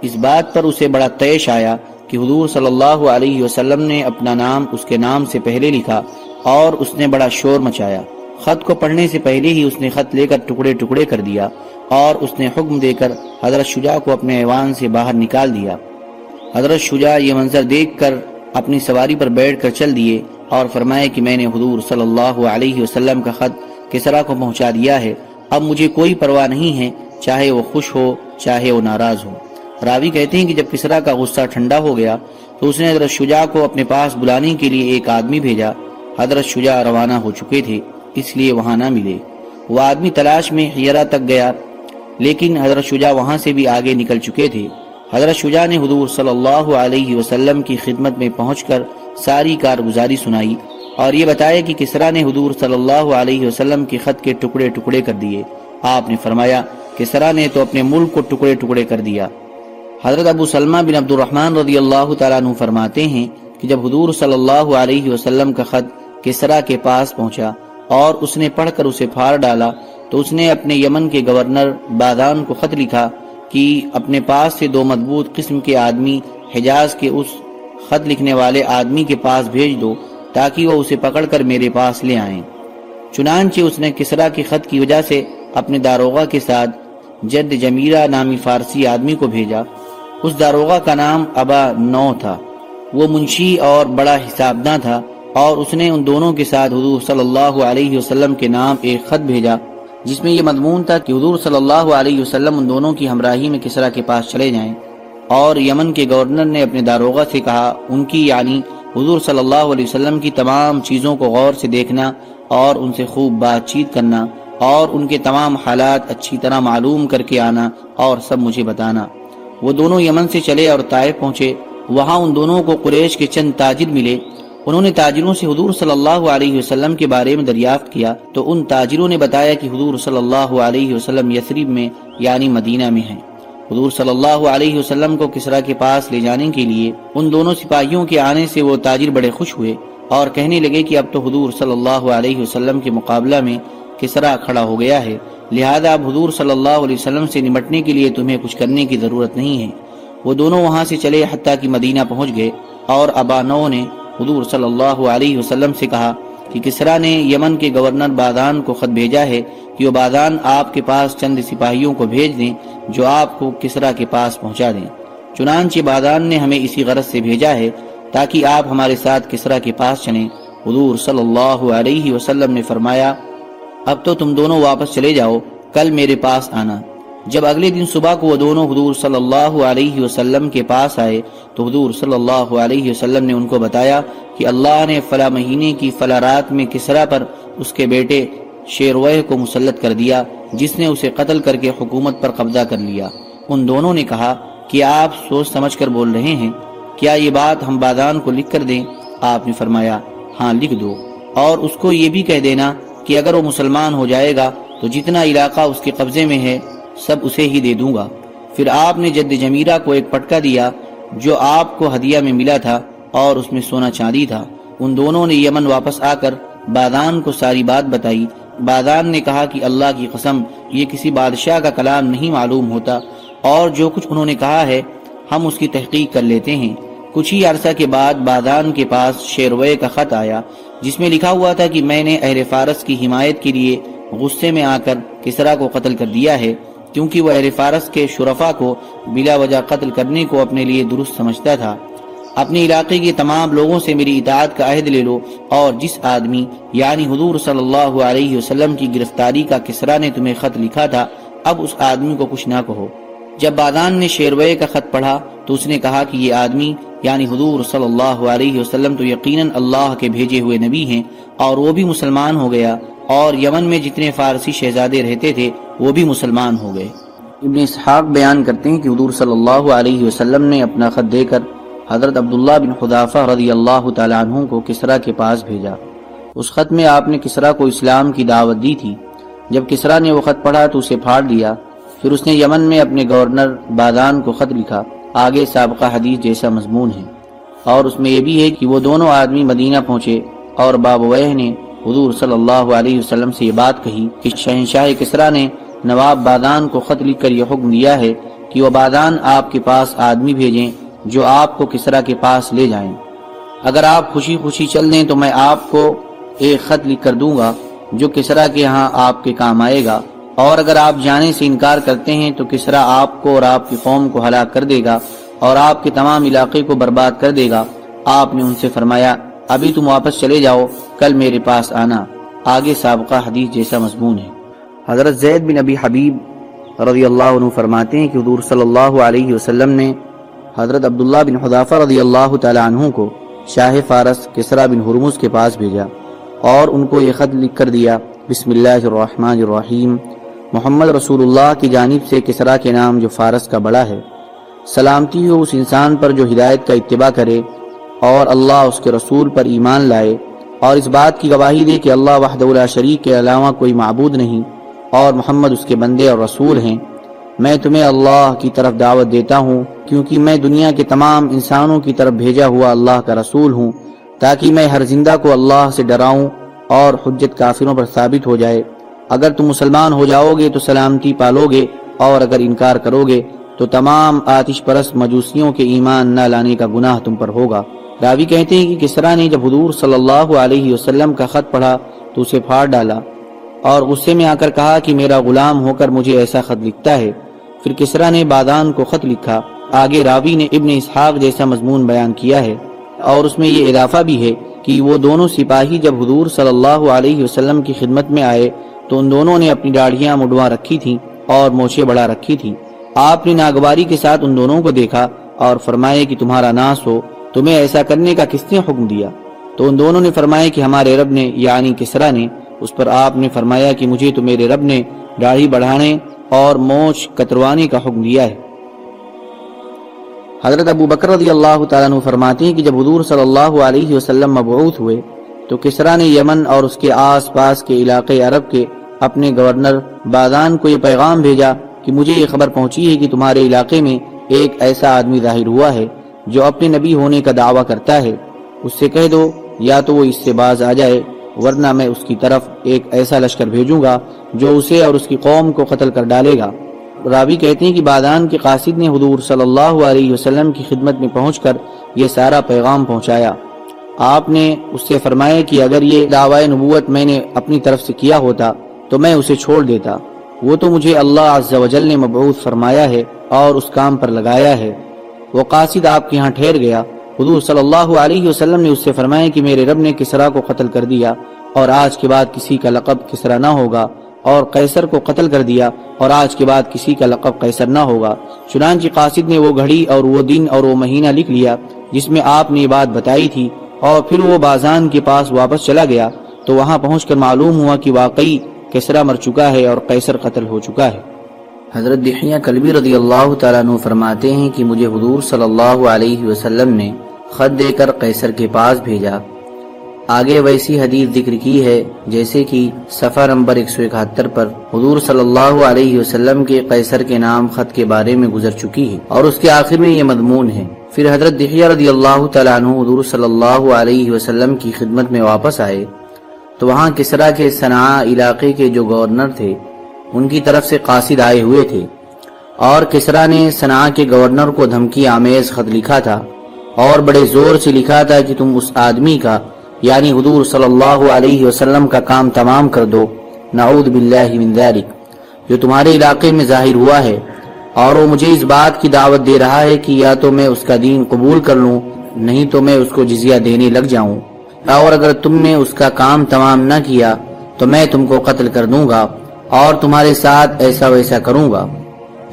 اس بات پر اسے بڑا تیش آیا کہ حضور صلی اللہ علیہ وسلم نے اپنا نام اس کے نام سے پہلے لکھا اور اس نے بڑا شور مچایا۔ خط کو پڑھنے سے پہلے ہی اس نے خط لے کر ٹکڑے ٹکڑے کر دیا اور اس نے حکم دے کر حضرت شجاع کو اپنے ایوان سے باہر نکال دیا۔ حضرت شجاع یہ منظر دیکھ کر اپنی سواری پر بیٹھ کر چل دیے اور فرمائے کہ میں نے حضور صلی اللہ علیہ وسلم کا خط کسرا کو پہنچا دیا ہے۔ اب مجھے کوئی پرواہ نہیں ہے، چاہے وہ خوش ہو، چاہے وہ ناراض ہو۔ راوی کہتے ہیں کہ جب کسرا کا غصہ ٹھنڈا ہو گیا تو اس نے حضرت شجاع کو اپنے پاس بلانے کے لیے ایک آدمی بھیجا۔ حضرت شجاع روانہ ہو چکے تھے، اس لیے وہاں نہ ملے۔ وہ آدمی تلاش میں حیرہ تک گیا، لیکن حضرت شجاع وہاں سے بھی آگے نکل چکے تھے۔ حضرت شجاع نے حضور صلی اللہ علیہ وسلم کی خدمت میں پہنچ کر ساری کارگزاری سنائی اور یہ بتایا کہ کسرا نے حضور صلی اللہ علیہ وسلم کی خط کے ٹکڑے ٹکڑے کر دیے۔ آپ نے فرمایا، کسرا نے تو اپنے ملک کو ٹکڑے ٹکڑے کر دیا۔ حضرت ابو سلمہ بن عبد الرحمن رضی اللہ تعالیٰ عنہ فرماتے ہیں کہ جب حضور صلی اللہ علیہ وسلم کا خط کسرا کے پاس پہنچا اور اس نے پڑھ کر اسے پھاڑ ڈالا تو اس نے اپنے یمن کے گورنر بادان کو خط لکھا۔ کہ اپنے پاس سے دو مضبوط قسم کے آدمی حجاز کے اس خط لکھنے والے آدمی کے پاس بھیج دو تاکہ وہ اسے پکڑ کر میرے پاس لے آئیں۔ چنانچہ اس نے کسرا کے خط کی وجہ سے اپنے داروغہ کے ساتھ جد جمیرہ نامی فارسی آدمی کو بھیجا۔ اس داروغہ کا نام ابا نو تھا۔ وہ منشی اور بڑا حسابدہ تھا اور اس نے ان دونوں کے ساتھ حضور صلی اللہ علیہ وسلم کے نام ایک خط بھیجا۔ جس میں یہ مضمون تھا کہ حضور صلی اللہ علیہ وسلم ان دونوں کی ہمراہی میں کسرا کے پاس چلے جائیں۔ اور یمن کے گورنر نے اپنے داروغہ سے کہا، ان کی یعنی حضور صلی اللہ علیہ وسلم کی تمام چیزوں کو غور سے دیکھنا اور ان سے خوب بات چیت کرنا اور ان کے تمام حالات اچھی طرح معلوم کر کے آنا اور سب مجھے بتانا۔ وہ دونوں یمن سے چلے اور طائف پہنچے۔ وہاں ان دونوں کو قریش کے چند تاجر ملے۔ انہوں نے تاجروں سے حضور صلی اللہ علیہ وسلم کے بارے میں دریافت کیا تو ان تاجروں نے بتایا کہ حضور صلی اللہ علیہ وسلم یثریب میں یعنی مدینہ میں ہیں۔ حضور صلی اللہ علیہ وسلم کو کسرا کے پاس لے جانے کے لیے ان دونوں سپاہیوں کے آنے سے وہ تاجر بڑے خوش ہوئے اور کہنے لگے کہ اب تو حضور صلی اللہ علیہ وسلم کے مقابلہ میں کسرا کھڑا ہو گیا ہے۔ لہذا اب حضور صلی اللہ علیہ وسلم سے نمٹنے کے لیے تمہیں کچھ کرنے کی ضرورت نہیں ہے۔ وہ دونوں وہاں سے چلے حتیٰ کہ مدینہ پہنچ گئے اور ابانو نے حضور صلی اللہ علیہ وسلم سے کہا کہ کسرا نے یمن کے گورنر بادان کو خط بھیجا ہے کہ وہ بادان آپ کے پاس چند سپاہیوں کو بھیج دیں جو آپ کو کسرا کے پاس پہنچا دیں۔ چنانچہ بادان نے ہمیں اسی غرض سے بھیجا ہے تاکہ آپ ہمارے ساتھ کسرا کے پاس چلیں۔ حضور صلی اللہ علیہ وسلم نے فرمایا، اب تو تم دونوں واپس چلے جاؤ، کل میرے پاس آنا۔ جب اگلے دن صبح کو وہ دونوں حضور صلی اللہ علیہ وسلم کے پاس آئے، تو حضور صلی اللہ علیہ وسلم نے ان کو بتایا کہ اللہ نے فلا مہینے کی فلا رات میں کسرا پر اس کے بیٹے شیروہ کو مسلط کر دیا، جس نے اسے قتل کر کے حکومت پر قبضہ کر لیا۔ ان دونوں نے کہا کہ آپ سوچ سمجھ کر بول رہے ہیں؟ کیا یہ بات ہم بادان کو لکھ کر دیں؟ آپ نے فرمایا ہاں لکھ دو۔ اور اس کو یہ بھی کہہ دینا کہ اگر وہ مسلمان ہو جائے گا، تو جتنا علاقہ اس کے قبضے میں ہے سب اسے ہی دے دوں گا۔ پھر آپ نے جد جمیرہ کو ایک پٹکا دیا، جو آپ کو ہدیہ میں ملا تھا اور اس میں سونا چاندی تھا۔ ان دونوں نے یمن واپس آ کر بادان کو ساری بات بتائی۔ بادان نے کہا کہ اللہ کی قسم، یہ کسی بادشاہ کا کلام نہیں معلوم ہوتا۔ اور جو کچھ انہوں نے کہا ہے، ہم اس کی تحقیق کر لیتے ہیں۔ کچھ ہی عرصہ کے بعد بادان کے پاس شیروے کا خط آیا، جس میں لکھا ہوا تھا کہ میں نے اہل فارس کی حمایت کے لیے غصے میں آ کر کسرا کو قتل کر دیا ہے۔ کیونکہ وہ اہل فارس کے شرفا کو بلا وجہ قتل کرنے کو اپنے لیے درست سمجھتا تھا۔ اپنے علاقے کے تمام لوگوں سے میری اطاعت کا عہد لے لو اور جس آدمی یعنی حضور صلی اللہ علیہ وسلم کی گرفتاری کا کسرا نے تمہیں خط لکھا تھا، اب اس آدمی کو کچھ نہ کہو۔ جب بادان نے شیروے کا خط پڑھا تو اس نے کہا کہ یہ آدمی یعنی حضور صلی اللہ علیہ وسلم تو یقیناً اللہ کے بھیجے ہوئے نبی ہیں اور وہ بھی مسلمان ہو گیا۔ اور یمن میں جتنے فارسی شہزادے رہتے تھے، وہ بھی مسلمان ہو گئے۔ ابن اسحاق بیان کرتے ہیں کہ حضور صلی اللہ علیہ وسلم نے اپنا خط دے کر حضرت عبداللہ بن خدافہ رضی اللہ تعالیٰ عنہ کو کسرا کے پاس بھیجا۔ اس خط میں آپ نے کسرا کو اسلام کی دعوت دی تھی۔ جب کسرا نے وہ خط پڑھا تو اسے پھاڑ دیا پھر اس نے یمن میں اپنے گورنر بادان کو خط لکھا۔ آگے سابقہ حدیث جیسا مضمون ہے۔ اور اس میں یہ بھی ہے کہ وہ دونوں آدمی مدینہ پہنچے اور بابوہ نے حضور صلی اللہ علیہ وسلم سے یہ بات کہی کہ شہنشاہ کسرا نے نواب بادان کو خط لکھ کر یہ حکم دیا ہے کہ وہ بادان آپ کے پاس آدمی بھیجیں جو آپ کو کسرا کے پاس لے جائیں۔ اگر آپ خوشی خوشی چل دیں تو میں آپ کو ایک خط لکھ کر دوں گا جو کسرا کے ہاں آپ کے کام آئے گا۔ اور اگر آپ جانے سے انکار کرتے ہیں تو کسرا آپ کو اور آپ کی قوم کو ہلاک کر دے گا اور آپ کے تمام علاقے کو برباد کر دے گا۔ آپ نے ان سے فرمایا ابھی تم واپس چلے جاؤ، کل میرے پاس آنا۔ آگے سابقہ حدیث جیسا مضمون ہے۔ حضرت زید بن ابی حبیب رضی اللہ عنہ فرماتے ہیں کہ حضور صلی اللہ علیہ وسلم نے حضرت عبداللہ بن حضافہ رضی اللہ تعالی عنہ کو شاہ فارس کسرا بن حرمز کے پاس بھیجا اور ان کو یہ خط لکھ کر دیا، بسم اللہ الرحمن الرحیم۔ محمد رسول اللہ کی جانب سے کسرا کے نام جو فارس کا بڑا ہے۔ سلامتی ہو اس انسان پر جو ہدایت کا اتباع کرے۔ اور اللہ اس کے رسول پر ایمان لائے اور اس بات کی گواہی دے کہ اللہ وحد اللہ شریک کے علاوہ کوئی معبود نہیں اور محمد اس کے بندے اور رسول ہیں۔ میں تمہیں اللہ کی طرف دعوت دیتا ہوں کیونکہ میں دنیا کے تمام انسانوں کی طرف بھیجا ہوا اللہ کا رسول ہوں تاکہ میں ہر زندہ کو اللہ سے ڈراؤں اور حجت کافروں پر ثابت ہو جائے۔ اگر تم مسلمان ہو جاؤ گے تو سلامتی پالو گے اور اگر انکار کرو گے تو تمام آتش پرست مجوسیوں کے ایمان نہ لانے کا گناہ تم پر ہوگا۔ راوی کہتے ہیں کہ کسرا نے جب حضور صلی اللہ علیہ وسلم کا خط پڑھا تو اسے پھاڑ ڈالا اور غصے میں آ کر کہا کہ میرا غلام ہو کر مجھے ایسا خط لکھتا ہے۔ پھر کسرا نے بادان کو خط لکھا۔ آگے راوی نے ابن اسحاق جیسا مضمون بیان کیا ہے اور اس میں یہ اضافہ بھی ہے کہ وہ دونوں سپاہی جب حضور صلی اللہ علیہ وسلم کی خدمت میں آئے تو ان دونوں نے اپنی ڈاڑیاں مڈوا رکھی تھیں اور موچے بڑا رکھی تھیں۔ آپ نے ناگواری کے ساتھ ان دونوں کو دیکھا اور فرمائے کہ تمہارا ناس ہو۔ تمہیں ایسا کرنے کا کس نے حکم دیا؟ تو ان دونوں نے فرمایا کہ ہمارے رب نے یعنی کسرا نے، اس پر آپ نے فرمایا کہ مجھے تو میرے رب نے داڑھی بڑھانے اور موچ کتروانے کا حکم دیا ہے۔ حضرت ابو بکر رضی اللہ تعالیٰ عنہ فرماتے ہیں کہ جب حضور صلی اللہ علیہ وسلم مبعوث ہوئے، تو کسرا نے یمن اور اس کے آس پاس کے علاقے عرب کے اپنے گورنر بادان کو یہ پیغام بھیجا کہ مجھے یہ خبر پہنچی ہے کہ تمہارے علاقے میں ایک ایسا آدمی ظاہر ہوا ہے۔ جو اپنے نبی ہونے کا دعویٰ کرتا ہے، اس سے کہہ دو، یا تو وہ اس سے باز آ جائے، ورنہ میں اس کی طرف ایک ایسا لشکر بھیجوں گا جو اسے اور اس کی قوم کو قتل کر ڈالے گا۔ راوی کہتے ہیں کہ بادان کے قاصد نے حضور صلی اللہ علیہ وسلم کی خدمت میں پہنچ کر یہ سارا پیغام پہنچایا۔ آپ نے اس سے فرمایا کہ اگر یہ دعوی نبوت میں نے اپنی طرف سے کیا ہوتا، تو میں اسے چھوڑ دیتا۔ وہ تو مجھے اللہ عز و جل نے مبعوث فرمایا ہے اور اس کام پر لگایا ہے۔ وہ قاصد آپ کے ہاں ٹھہر گیا۔ حضور صلی اللہ علیہ وسلم نے اس سے فرمایا کہ میرے رب نے کسرا کو قتل کر دیا اور آج کے بعد کسی کا لقب کسرا نہ ہوگا اور قیصر کو قتل کر دیا اور آج کے بعد کسی کا لقب قیصر نہ ہوگا۔ چنانچہ قاصد نے وہ گھڑی اور وہ دن اور وہ مہینہ لکھ لیا جس میں آپ نے یہ بات بتائی تھی اور پھر وہ بازان کے پاس واپس چلا گیا تو وہاں پہنچ کر معلوم ہوا کہ واقعی کسرا مر چکا ہے اور قیصر قتل ہو چکا ہے۔ حضرت دحیہ کلبی رضی اللہ تعالیٰ عنہ فرماتے ہیں کہ مجھے حضور صلی اللہ علیہ وسلم نے خط دے کر قیصر کے پاس بھیجا۔ آگے ویسی حدیث ذکر کی ہے جیسے کہ صفحہ نمبر 171 پر حضور صلی اللہ علیہ وسلم کے قیصر کے نام خط کے بارے میں گزر چکی ہے اور اس کے آخر میں یہ مضمون ہے۔ پھر حضرت دحیہ رضی اللہ تعالیٰ عنہ حضور صلی اللہ علیہ وسلم کی خدمت میں واپس آئے۔ تو وہاں کسرا کے صنعا علاقے کے جو گورنر تھے ان کی طرف سے قاصد آئے ہوئے تھے۔ اور کسرا نے صنعا کے گورنر کو دھمکی آمیز خط لکھا تھا اور بڑے زور سے لکھا تھا کہ تم اس آدمی کا یعنی حضور صلی اللہ علیہ وسلم کا کام تمام کر دو۔ نعوذ باللہ من ذالک جو تمہارے علاقے میں ظاہر ہوا ہے۔ اور وہ مجھے اس بات کی دعوت دے رہا ہے کہ یا تو میں اس کا دین قبول کر لوں، نہیں تو میں اس کو جزیہ دینے لگ جاؤں۔ اور اگر تم نے اس کا کام تمام نہ کیا، تو میں تم کو قتل کر دوں گا۔ اور تمہارے ساتھ ایسا ویسا کروں گا۔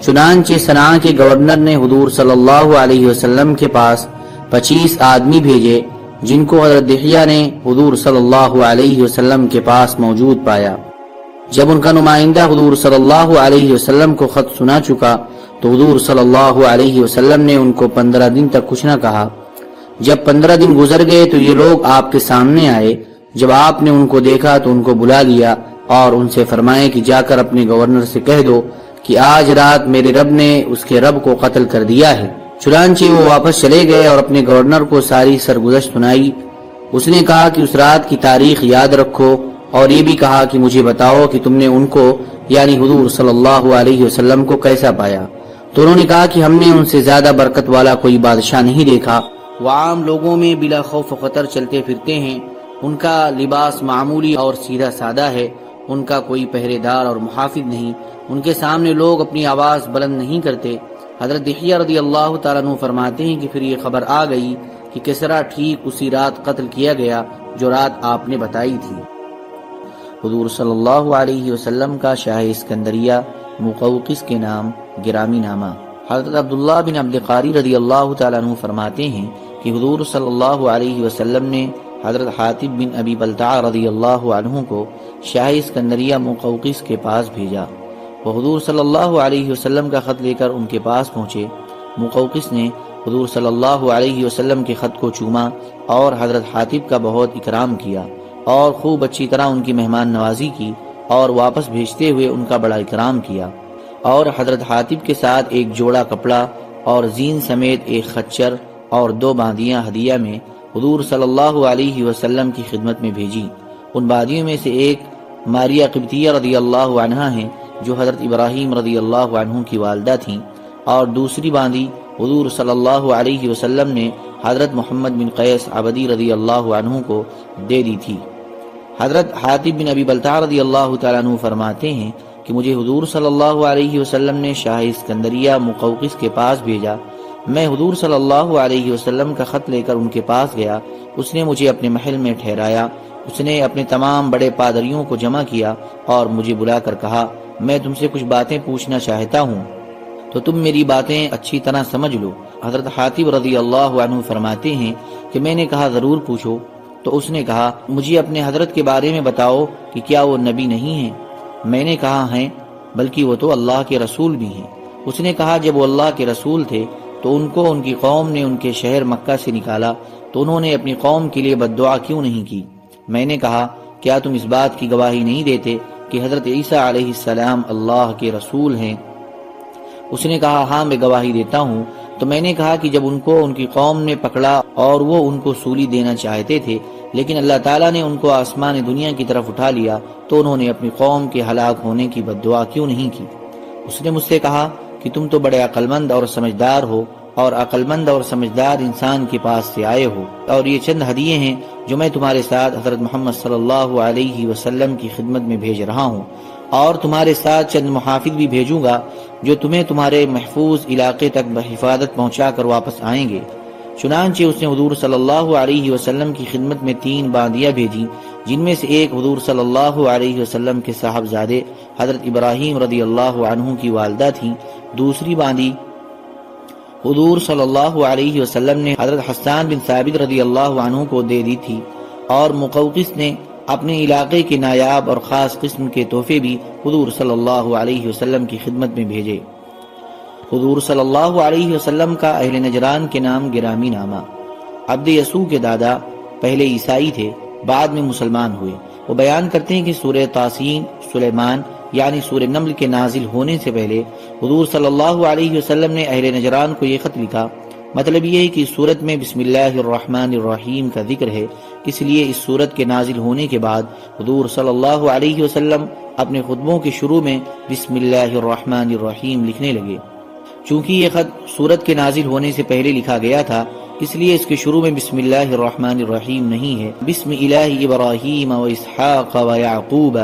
چنانچہ سنا کے گورنر نے حضور صلی اللہ علیہ وسلم کے پاس پچیس آدمی بھیجے جن کو حضرت دحیہ نے حضور صلی اللہ علیہ وسلم کے پاس موجود پایا۔ جب ان کا نمائندہ حضور صلی اللہ علیہ وسلم کو خط سنا چکا تو حضور صلی اللہ علیہ وسلم نے ان کو پندرہ دن تک کچھ نہ کہا۔ جب پندرہ دن گزر گئے تو یہ لوگ آپ کے سامنے آئے۔ جب آپ نے ان کو دیکھا تو ان کو بلا لیا۔ اور ان سے فرمائے کہ جا کر اپنے گورنر سے کہہ دو کہ آج رات میرے رب نے اس کے رب کو قتل کر دیا ہے۔ چنانچہ وہ واپس چلے گئے اور اپنے گورنر کو ساری سرگزشت سنائی۔ اس نے کہا کہ اس رات کی تاریخ یاد رکھو اور یہ بھی کہا کہ مجھے بتاؤ کہ تم نے ان کو یعنی حضور صلی اللہ علیہ وسلم کو کیسا پایا؟ تو انہوں نے کہا کہ ہم نے ان سے زیادہ برکت والا کوئی بادشاہ نہیں دیکھا۔ وہ عام لوگوں میں بلا خوف و خطر چلتے پھرتے ہیں۔ ان کا لباس معمولی اور سیدھا سادہ ہے۔ ان کا کوئی پہرے دار اور محافظ نہیں۔ ان کے سامنے لوگ اپنی آواز بلند نہیں کرتے۔ حضرت دحیہ رضی اللہ تعالیٰ عنہ فرماتے ہیں کہ پھر یہ خبر آ گئی کہ کسرا ٹھیک اسی رات قتل کیا گیا جو رات آپ نے بتائی تھی۔ حضور صلی اللہ علیہ وسلم کا شاہ اسکندریہ، مقوقس کے نام، گرامی نامہ۔ حضرت عبداللہ بن عبدالقاری رضی اللہ تعالیٰ عنہ فرماتے ہیں کہ حضور صلی اللہ علیہ وسلم نے حضرت حاطب بن ابی بلتع رضی اللہ عنہ کو شاہ اسکندریہ مقوقس کے پاس بھیجا۔ وہ حضور صلی اللہ علیہ وسلم کا خط لے کر ان کے پاس پہنچے۔ مقوقس نے حضور صلی اللہ علیہ وسلم کے خط کو چوما اور حضرت حاطب کا بہت اکرام کیا اور خوب اچھی طرح ان کی مہمان نوازی کی اور واپس بھیجتے ہوئے ان کا بڑا اکرام کیا۔ اور حضرت حاطب کے ساتھ ایک جوڑا کپڑا اور زین سمیت ایک خچر اور دو باندیاں ہدیہ میں حضور صلی اللہ علیہ وسلم کی خدمت میں بھیجی۔ ان بادیوں میں سے ایک ماریا قبطیہ رضی اللہ عنہ ہیں، جو حضرت ابراہیم رضی اللہ عنہ کی والدہ تھیں۔ اور دوسری باندی حضور صلی اللہ علیہ وسلم نے حضرت محمد بن قیس عبدی رضی اللہ عنہ کو دے دی تھی۔ حضرت حاطب بن ابی بلتا رضی اللہ تعالیٰ عنہ فرماتے ہیں کہ مجھے حضور صلی اللہ علیہ وسلم نے شاہ اسکندریہ مقوقس کے پاس بھیجا۔ میں حضور صلی اللہ علیہ وسلم کا خط لے کر ان کے پاس گیا۔ اس نے مجھے اپنے محل میں ٹھہرایا۔ اس نے اپنے تمام بڑے پادریوں کو جمع کیا اور مجھے بلا کر کہا، میں تم سے کچھ باتیں پوچھنا چاہتا ہوں۔ تو تم میری باتیں اچھی طرح سمجھ لو۔ حضرت حاطب رضی اللہ عنہ فرماتے ہیں کہ میں نے کہا، ضرور پوچھو۔ تو اس نے کہا، مجھے اپنے حضرت کے بارے میں بتاؤ کہ کیا وہ نبی نہیں ہیں۔ میں نے کہا، ہیں، بلکہ وہ تو اللہ کے رسول بھی ہیں۔ اس نے کہا، جب وہ اللہ کے رسول تھے، تو ان کو ان کی قوم نے ان کے شہر مکہ سے نکالا۔ تو انہوں نے اپنی قوم کے لیے بد دعا کیوں نہیں کی؟ میں نے کہا، کیا تم اس بات کی گواہی نہیں دیتے کہ حضرت عیسیٰ علیہ السلام اللہ کے رسول ہیں؟ اس نے کہا ہاں میں گواہی دیتا ہوں۔ تو میں نے کہا کہ جب ان کو ان کی قوم نے پکڑا اور وہ ان کو سولی دینا چاہتے تھے، لیکن اللہ تعالیٰ نے ان کو آسمان دنیا کی طرف اٹھا لیا، تو انہوں نے اپنی قوم کے ہلاک ہونے کی بد دعا کیوں نہیں کی؟ اس نے مجھ سے کہا کہ تم تو بڑے عقلمند اور سمجھدار ہو اور عقلمند اور سمجھدار انسان کے پاس سے آئے ہو۔ اور یہ چند ہدیے ہیں جو میں تمہارے ساتھ حضرت محمد صلی اللہ علیہ وسلم کی خدمت میں بھیج رہا ہوں۔ اور تمہارے ساتھ چند محافظ بھی بھیجوں گا جو تمہیں تمہارے محفوظ علاقے تک بحفاظت پہنچا کر واپس آئیں گے۔ چنانچہ اس نے حضور صلی اللہ علیہ وسلم کی خدمت میں تین باندیاں بھیجی جن میں سے ایک حضور صلی اللہ علیہ وسلم کے صاحبزادے حضرت ابراہیم رضی اللہ عنہ کی والدہ تھیں۔ دوسری باندی حضور صلی اللہ علیہ وسلم نے حضرت حسان بن ثابت رضی اللہ عنہ کو دے دی تھی اور مقوقس نے اپنے علاقے کے نایاب اور خاص قسم کے تحفے بھی حضور صلی اللہ علیہ وسلم کی خدمت میں بھیجے۔ حضور صلی اللہ علیہ وسلم کا اہل نجران کے نام گرامی نامہ۔ عبد یسو کے دادا پہلے عیسائی تھے، بعد میں مسلمان ہوئے۔ وہ بیان کرتے ہیں کہ سورہ تاسین سلیمان یعنی سورہ نمل کے نازل ہونے سے پہلے حضور صلی اللہ علیہ وسلم نے اہل نجران کو یہ خط لکھا مطلب یہ ہے کہ اس صورت میں بسم اللہ الرحمن الرحیم کا ذکر ہے، اس لیے اس صورت کے نازل ہونے کے بعد حضور صلی اللہ علیہ وسلم اپنے خطبوں کے شروع میں بسم اللہ الرحمن الرحیم لکھنے لگے۔ چونکہ یہ خط صورت کے نازل ہونے سے پہلے لکھا گیا تھا، اس لیے اس کے شروع میں بسم اللہ الرحمن الرحیم نہیں ہے۔ بسم الہ ابراہیم و اسحاق و یعقوب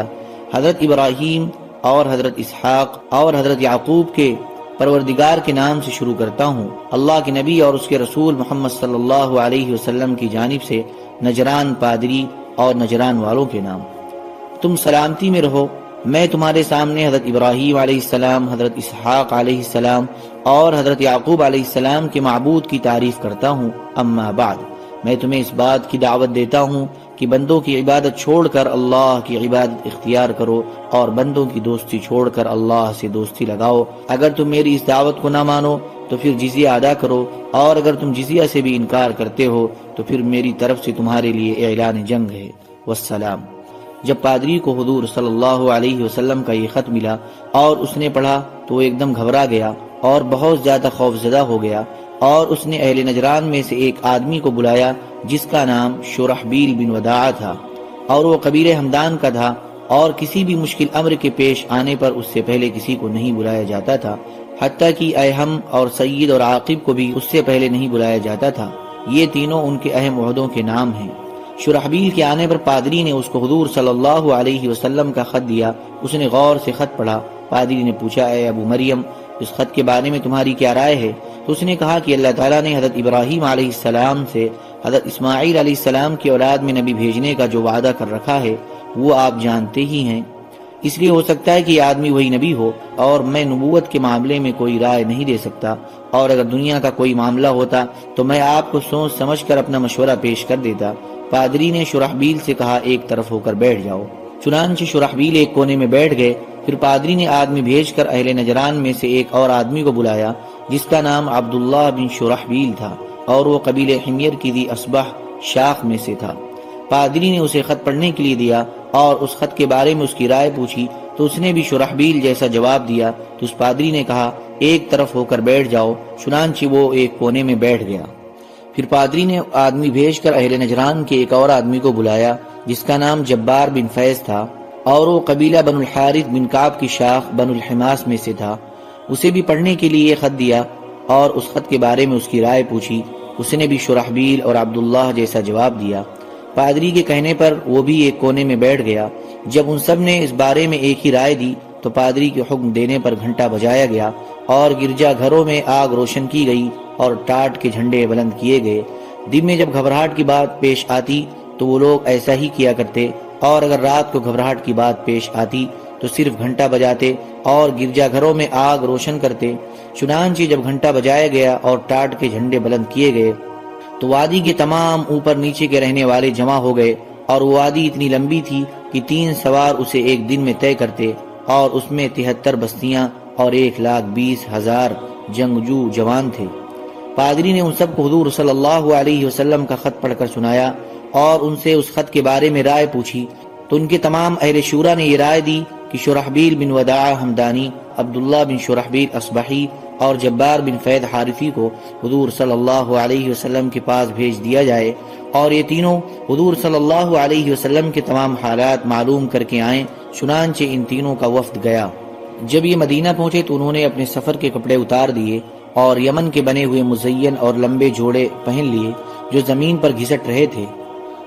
حضرت ابراہیم اور حضرت اسحاق اور حضرت یعقوب کے پروردگار کے نام سے شروع کرتا ہوں۔ اللہ کے نبی اور اس کے رسول محمد صلی اللہ علیہ وسلم کی جانب سے نجران پادری اور نجران والوں کے نام۔ تم سلامتی میں رہو۔ میں تمہارے سامنے حضرت ابراہیم علیہ السلام، حضرت اسحاق علیہ السلام اور حضرت یعقوب علیہ السلام کے معبود کی تعریف کرتا ہوں۔ اما بعد، میں تمہیں اس بات کی دعوت دیتا ہوں کہ بندوں کی عبادت چھوڑ کر اللہ کی عبادت اختیار کرو اور بندوں کی دوستی چھوڑ کر اللہ سے دوستی لگاؤ۔ اگر تم میری اس دعوت کو نہ مانو تو پھر جزیہ ادا کرو اور اگر تم جزیہ سے بھی انکار کرتے ہو تو پھر میری طرف سے تمہارے لیے اعلان جنگ ہے۔ والسلام۔ جب پادری کو حضور صلی اللہ علیہ وسلم کا یہ خط ملا اور اس نے پڑھا تو وہ ایک دم گھبرا گیا اور بہت زیادہ خوف زدہ ہو گیا۔ اور اس نے اہل نجران میں سے ایک آدمی کو بلایا جس کا نام شرحبیل بن وداع تھا، اور وہ قبیل حمدان کا تھا، اور کسی بھی مشکل امر کے پیش آنے پر اس سے پہلے کسی کو نہیں بلایا جاتا تھا، حتیٰ کہ اہم اور سید اور عاقب کو بھی اس سے پہلے نہیں بلایا جاتا تھا۔ یہ تینوں ان کے اہم عہدوں کے نام ہیں۔ شرحبیل کے آنے پر پادری نے اس کو حضور صلی اللہ علیہ وسلم کا خط دیا، اس نے غور سے خط پڑھا، پادری نے پوچھا، اے ابو مریم اس خط کے بارے میں تمہاری کیا رائے ہے؟ تو اس نے کہا کہ اللہ تعالیٰ نے حضرت ابراہیم علیہ السلام سے حضرت اسماعیل علیہ السلام کی اولاد میں نبی بھیجنے کا جو وعدہ کر رکھا ہے، وہ آپ جانتے ہی ہیں۔ اس لیے ہو سکتا ہے کہ یہ آدمی وہی نبی ہو اور میں نبوت کے معاملے میں کوئی رائے نہیں دے سکتا۔ اور اگر دنیا کا کوئی معاملہ ہوتا تو میں آپ کو سوچ سمجھ کر اپنا مشورہ پیش کر دیتا۔ پادری نے شرحبیل سے کہا، ایک طرف ہو کر بیٹھ جاؤ۔ چنانچہ شرحبیل ایک کونے میں بیٹھ گئے۔ پھر پادری نے آدمی بھیج کر اہل نجران میں سے ایک اور آدمی کو بلایا، جس کا نام عبداللہ بن شرحبیل تھا، اور وہ قبیل حمیر کی دی اسبح شاخ میں سے تھا۔ پادری نے اسے خط پڑھنے کے لیے دیا اور اس خط کے بارے میں اس کی رائے پوچھی، تو اس نے بھی شرحبیل جیسا جواب دیا۔ تو اس پادری نے کہا، ایک طرف ہو کر بیٹھ جاؤ، چنانچہ وہ ایک کونے میں بیٹھ گیا۔ پھر پادری نے آدمی بھیج کر اہل نجران کے ایک اور آدمی کو بلایا، جس کا نام جبار بن فیض تھا۔ اور وہ قبیلہ بن الحارث بن کعب کی شاخ بن الحماس میں سے تھا۔ اسے بھی پڑھنے کے لیے خط دیا اور اس خط کے بارے میں اس کی رائے پوچھی۔ اس نے بھی شرحبیل اور عبداللہ جیسا جواب دیا۔ پادری کے کہنے پر وہ بھی ایک کونے میں بیٹھ گیا۔ جب ان سب نے اس بارے میں ایک ہی رائے دی تو پادری کے حکم دینے پر گھنٹا بجایا گیا اور گرجا گھروں میں آگ روشن کی گئی اور ٹاٹ کے جھنڈے بلند کیے گئے۔ دن میں جب گھبراہٹ کی بات پیش آتی تو وہ لوگ ایسا ہی کیا کرتے۔ اور اگر رات کو گھبراہٹ کی بات پیش آتی تو صرف گھنٹا بجاتے اور گرجا گھروں میں آگ روشن کرتے۔ چنانچہ جب گھنٹا بجایا گیا اور ٹاٹ کے جھنڈے بلند کیے گئے، تو وادی کے تمام اوپر نیچے کے رہنے والے جمع ہو گئے اور وہ وادی اتنی لمبی تھی کہ تین سوار اسے ایک دن میں طے کرتے اور اس میں تہتر بستیاں اور ایک لاکھ بیس ہزار جنگجو جوان تھے۔ پادری نے ان سب کو حضور صلی اللہ علیہ وسلم کا خط پڑھ کر سنایا اور ان سے اس خط کے بارے میں رائے پوچھی۔ تو ان کے تمام اہل شورا نے یہ رائے دی کہ شرحبیل بن وداع حمدانی عبداللہ بن شرحبیل اسبحی اور جبار بن فید حارفی کو حضور صلی اللہ علیہ وسلم کے پاس بھیج دیا جائے اور یہ تینوں حضور صلی اللہ علیہ وسلم کے تمام حالات معلوم کر کے آئیں، چنانچہ ان تینوں کا وفد گیا۔ جب یہ مدینہ پہنچے تو انہوں نے اپنے سفر کے کپڑے اتار دیے اور یمن کے بنے ہوئے مزین اور لمبے جوڑے پہن لیے جو زمین پر گھسٹ رہے تھے۔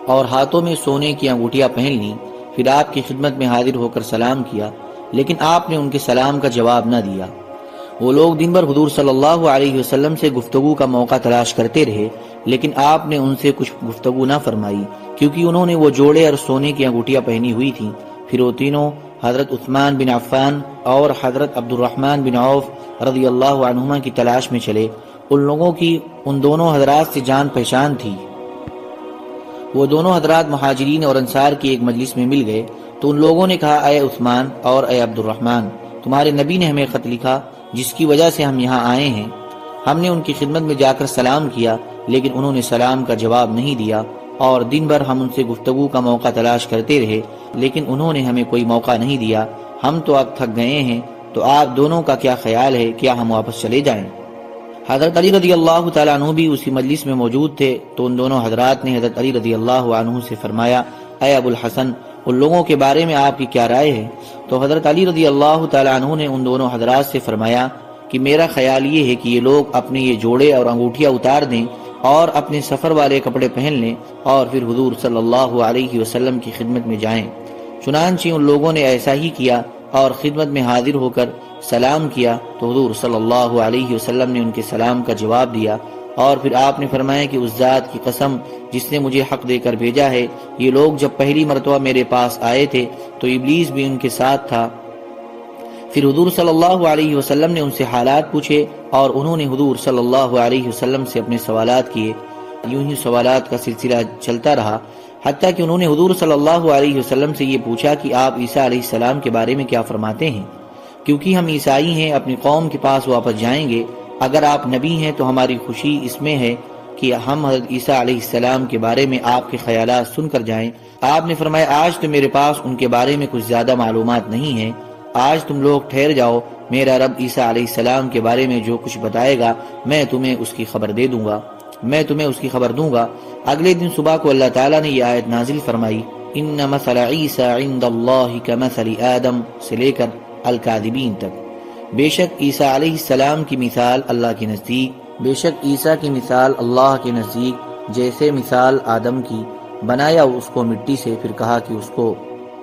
اور ہاتھوں میں سونے کی انگوٹیاں پہن لیں، پھر آپ کی خدمت میں حاضر ہو کر سلام کیا، لیکن آپ نے ان کے سلام کا جواب نہ دیا۔ وہ لوگ دن بھر حضور صلی اللہ علیہ وسلم سے گفتگو کا موقع تلاش کرتے رہے، لیکن آپ نے ان سے کچھ گفتگو نہ فرمائی، کیونکہ انہوں نے وہ جوڑے اور سونے کی انگوٹیاں پہنی ہوئی تھیں۔ پھر وہ تینوں حضرت عثمان بن عفان اور حضرت عبد الرحمن بن عوف رضی اللہ عنہما کی تلاش میں چلے۔ ان لوگوں کی، ان دونوں حضرات سے جان پہچان تھی۔ وہ دونوں حضرات مہاجرین اور انصار کی ایک مجلس میں مل گئے تو ان لوگوں نے کہا، اے عثمان اور اے عبد الرحمن تمہارے نبی نے ہمیں خط لکھا، جس کی وجہ سے ہم یہاں آئے ہیں۔ ہم نے ان کی خدمت میں جا کر سلام کیا، لیکن انہوں نے سلام کا جواب نہیں دیا اور دن بھر ہم ان سے گفتگو کا موقع تلاش کرتے رہے، لیکن انہوں نے ہمیں کوئی موقع نہیں دیا۔ ہم تو اب تھک گئے ہیں، تو آپ دونوں کا کیا خیال ہے؟ کیا ہم واپس چلے جائیں؟ حضرت علی رضی اللہ تعالیٰ عنہ بھی اسی مجلس میں موجود تھے، تو ان دونوں حضرات نے حضرت علی رضی اللہ عنہ سے فرمایا، اے ابو الحسن، ان لوگوں کے بارے میں آپ کی کیا رائے ہے؟ تو حضرت علی رضی اللہ تعالیٰ عنہ نے ان دونوں حضرات سے فرمایا کہ میرا خیال یہ ہے کہ یہ لوگ اپنے یہ جوڑے اور انگوٹھیاں اتار دیں اور اپنے سفر والے کپڑے پہن لیں اور پھر حضور صلی اللہ علیہ وسلم کی خدمت میں جائیں۔ چنانچہ ان لوگوں نے ایسا ہی کیا اور خدمت میں حاضر ہو کر سلام کیا تو حضور صلی اللہ علیہ وسلم نے ان کے سلام کا جواب دیا اور پھر آپ نے فرمایا کہ اس ذات کی قسم جس نے مجھے حق دے کر بھیجا ہے، یہ لوگ جب پہلی مرتبہ میرے پاس آئے تھے تو ابلیس بھی ان کے ساتھ تھا۔ پھر حضور صلی اللہ علیہ وسلم نے ان سے حالات پوچھے اور انہوں نے حضور صلی اللہ علیہ وسلم سے اپنے سوالات کیے۔ یوں ہی سوالات کا سلسلہ چلتا رہا۔ حتیٰ کہ انہوں نے حضور صلی اللہ علیہ وسلم سے یہ پوچھا کہ آپ عیسیٰ علیہ السلام کے بارے میں کیا فرماتے ہیں۔ کیونکہ ہم عیسائی ہیں، اپنی قوم کے پاس واپس جائیں گے۔ اگر آپ نبی ہیں تو ہماری خوشی اس میں ہے کہ ہم حضرت عیسیٰ علیہ السلام کے بارے میں آپ کے خیالات سن کر جائیں۔ آپ نے فرمایا، آج تو میرے پاس ان کے بارے میں کچھ زیادہ معلومات نہیں ہیں۔ آج تم لوگ ٹھہر جاؤ، میرا رب عیسیٰ علیہ السلام کے بارے میں جو کچھ بتائے گا، میں تمہیں اس کی خبر دے دوں گا۔ میں تمہیں اس کی خبر دوں گا۔ اگلے دن صبح کو اللہ تعالیٰ نے یہ آیت نازل فرمائی ان مثل عیسیٰ عند اللہ کمثل آدم سے لے کر الکاذبین تک۔ بے شک عیسیٰ علیہ السلام کی مثال اللہ کے نزدیک، بے شک عیسیٰ کی مثال اللہ کے نزدیک، جیسے مثال آدم کی، بنایا اس کو مٹی سے، پھر کہا کہ اس کو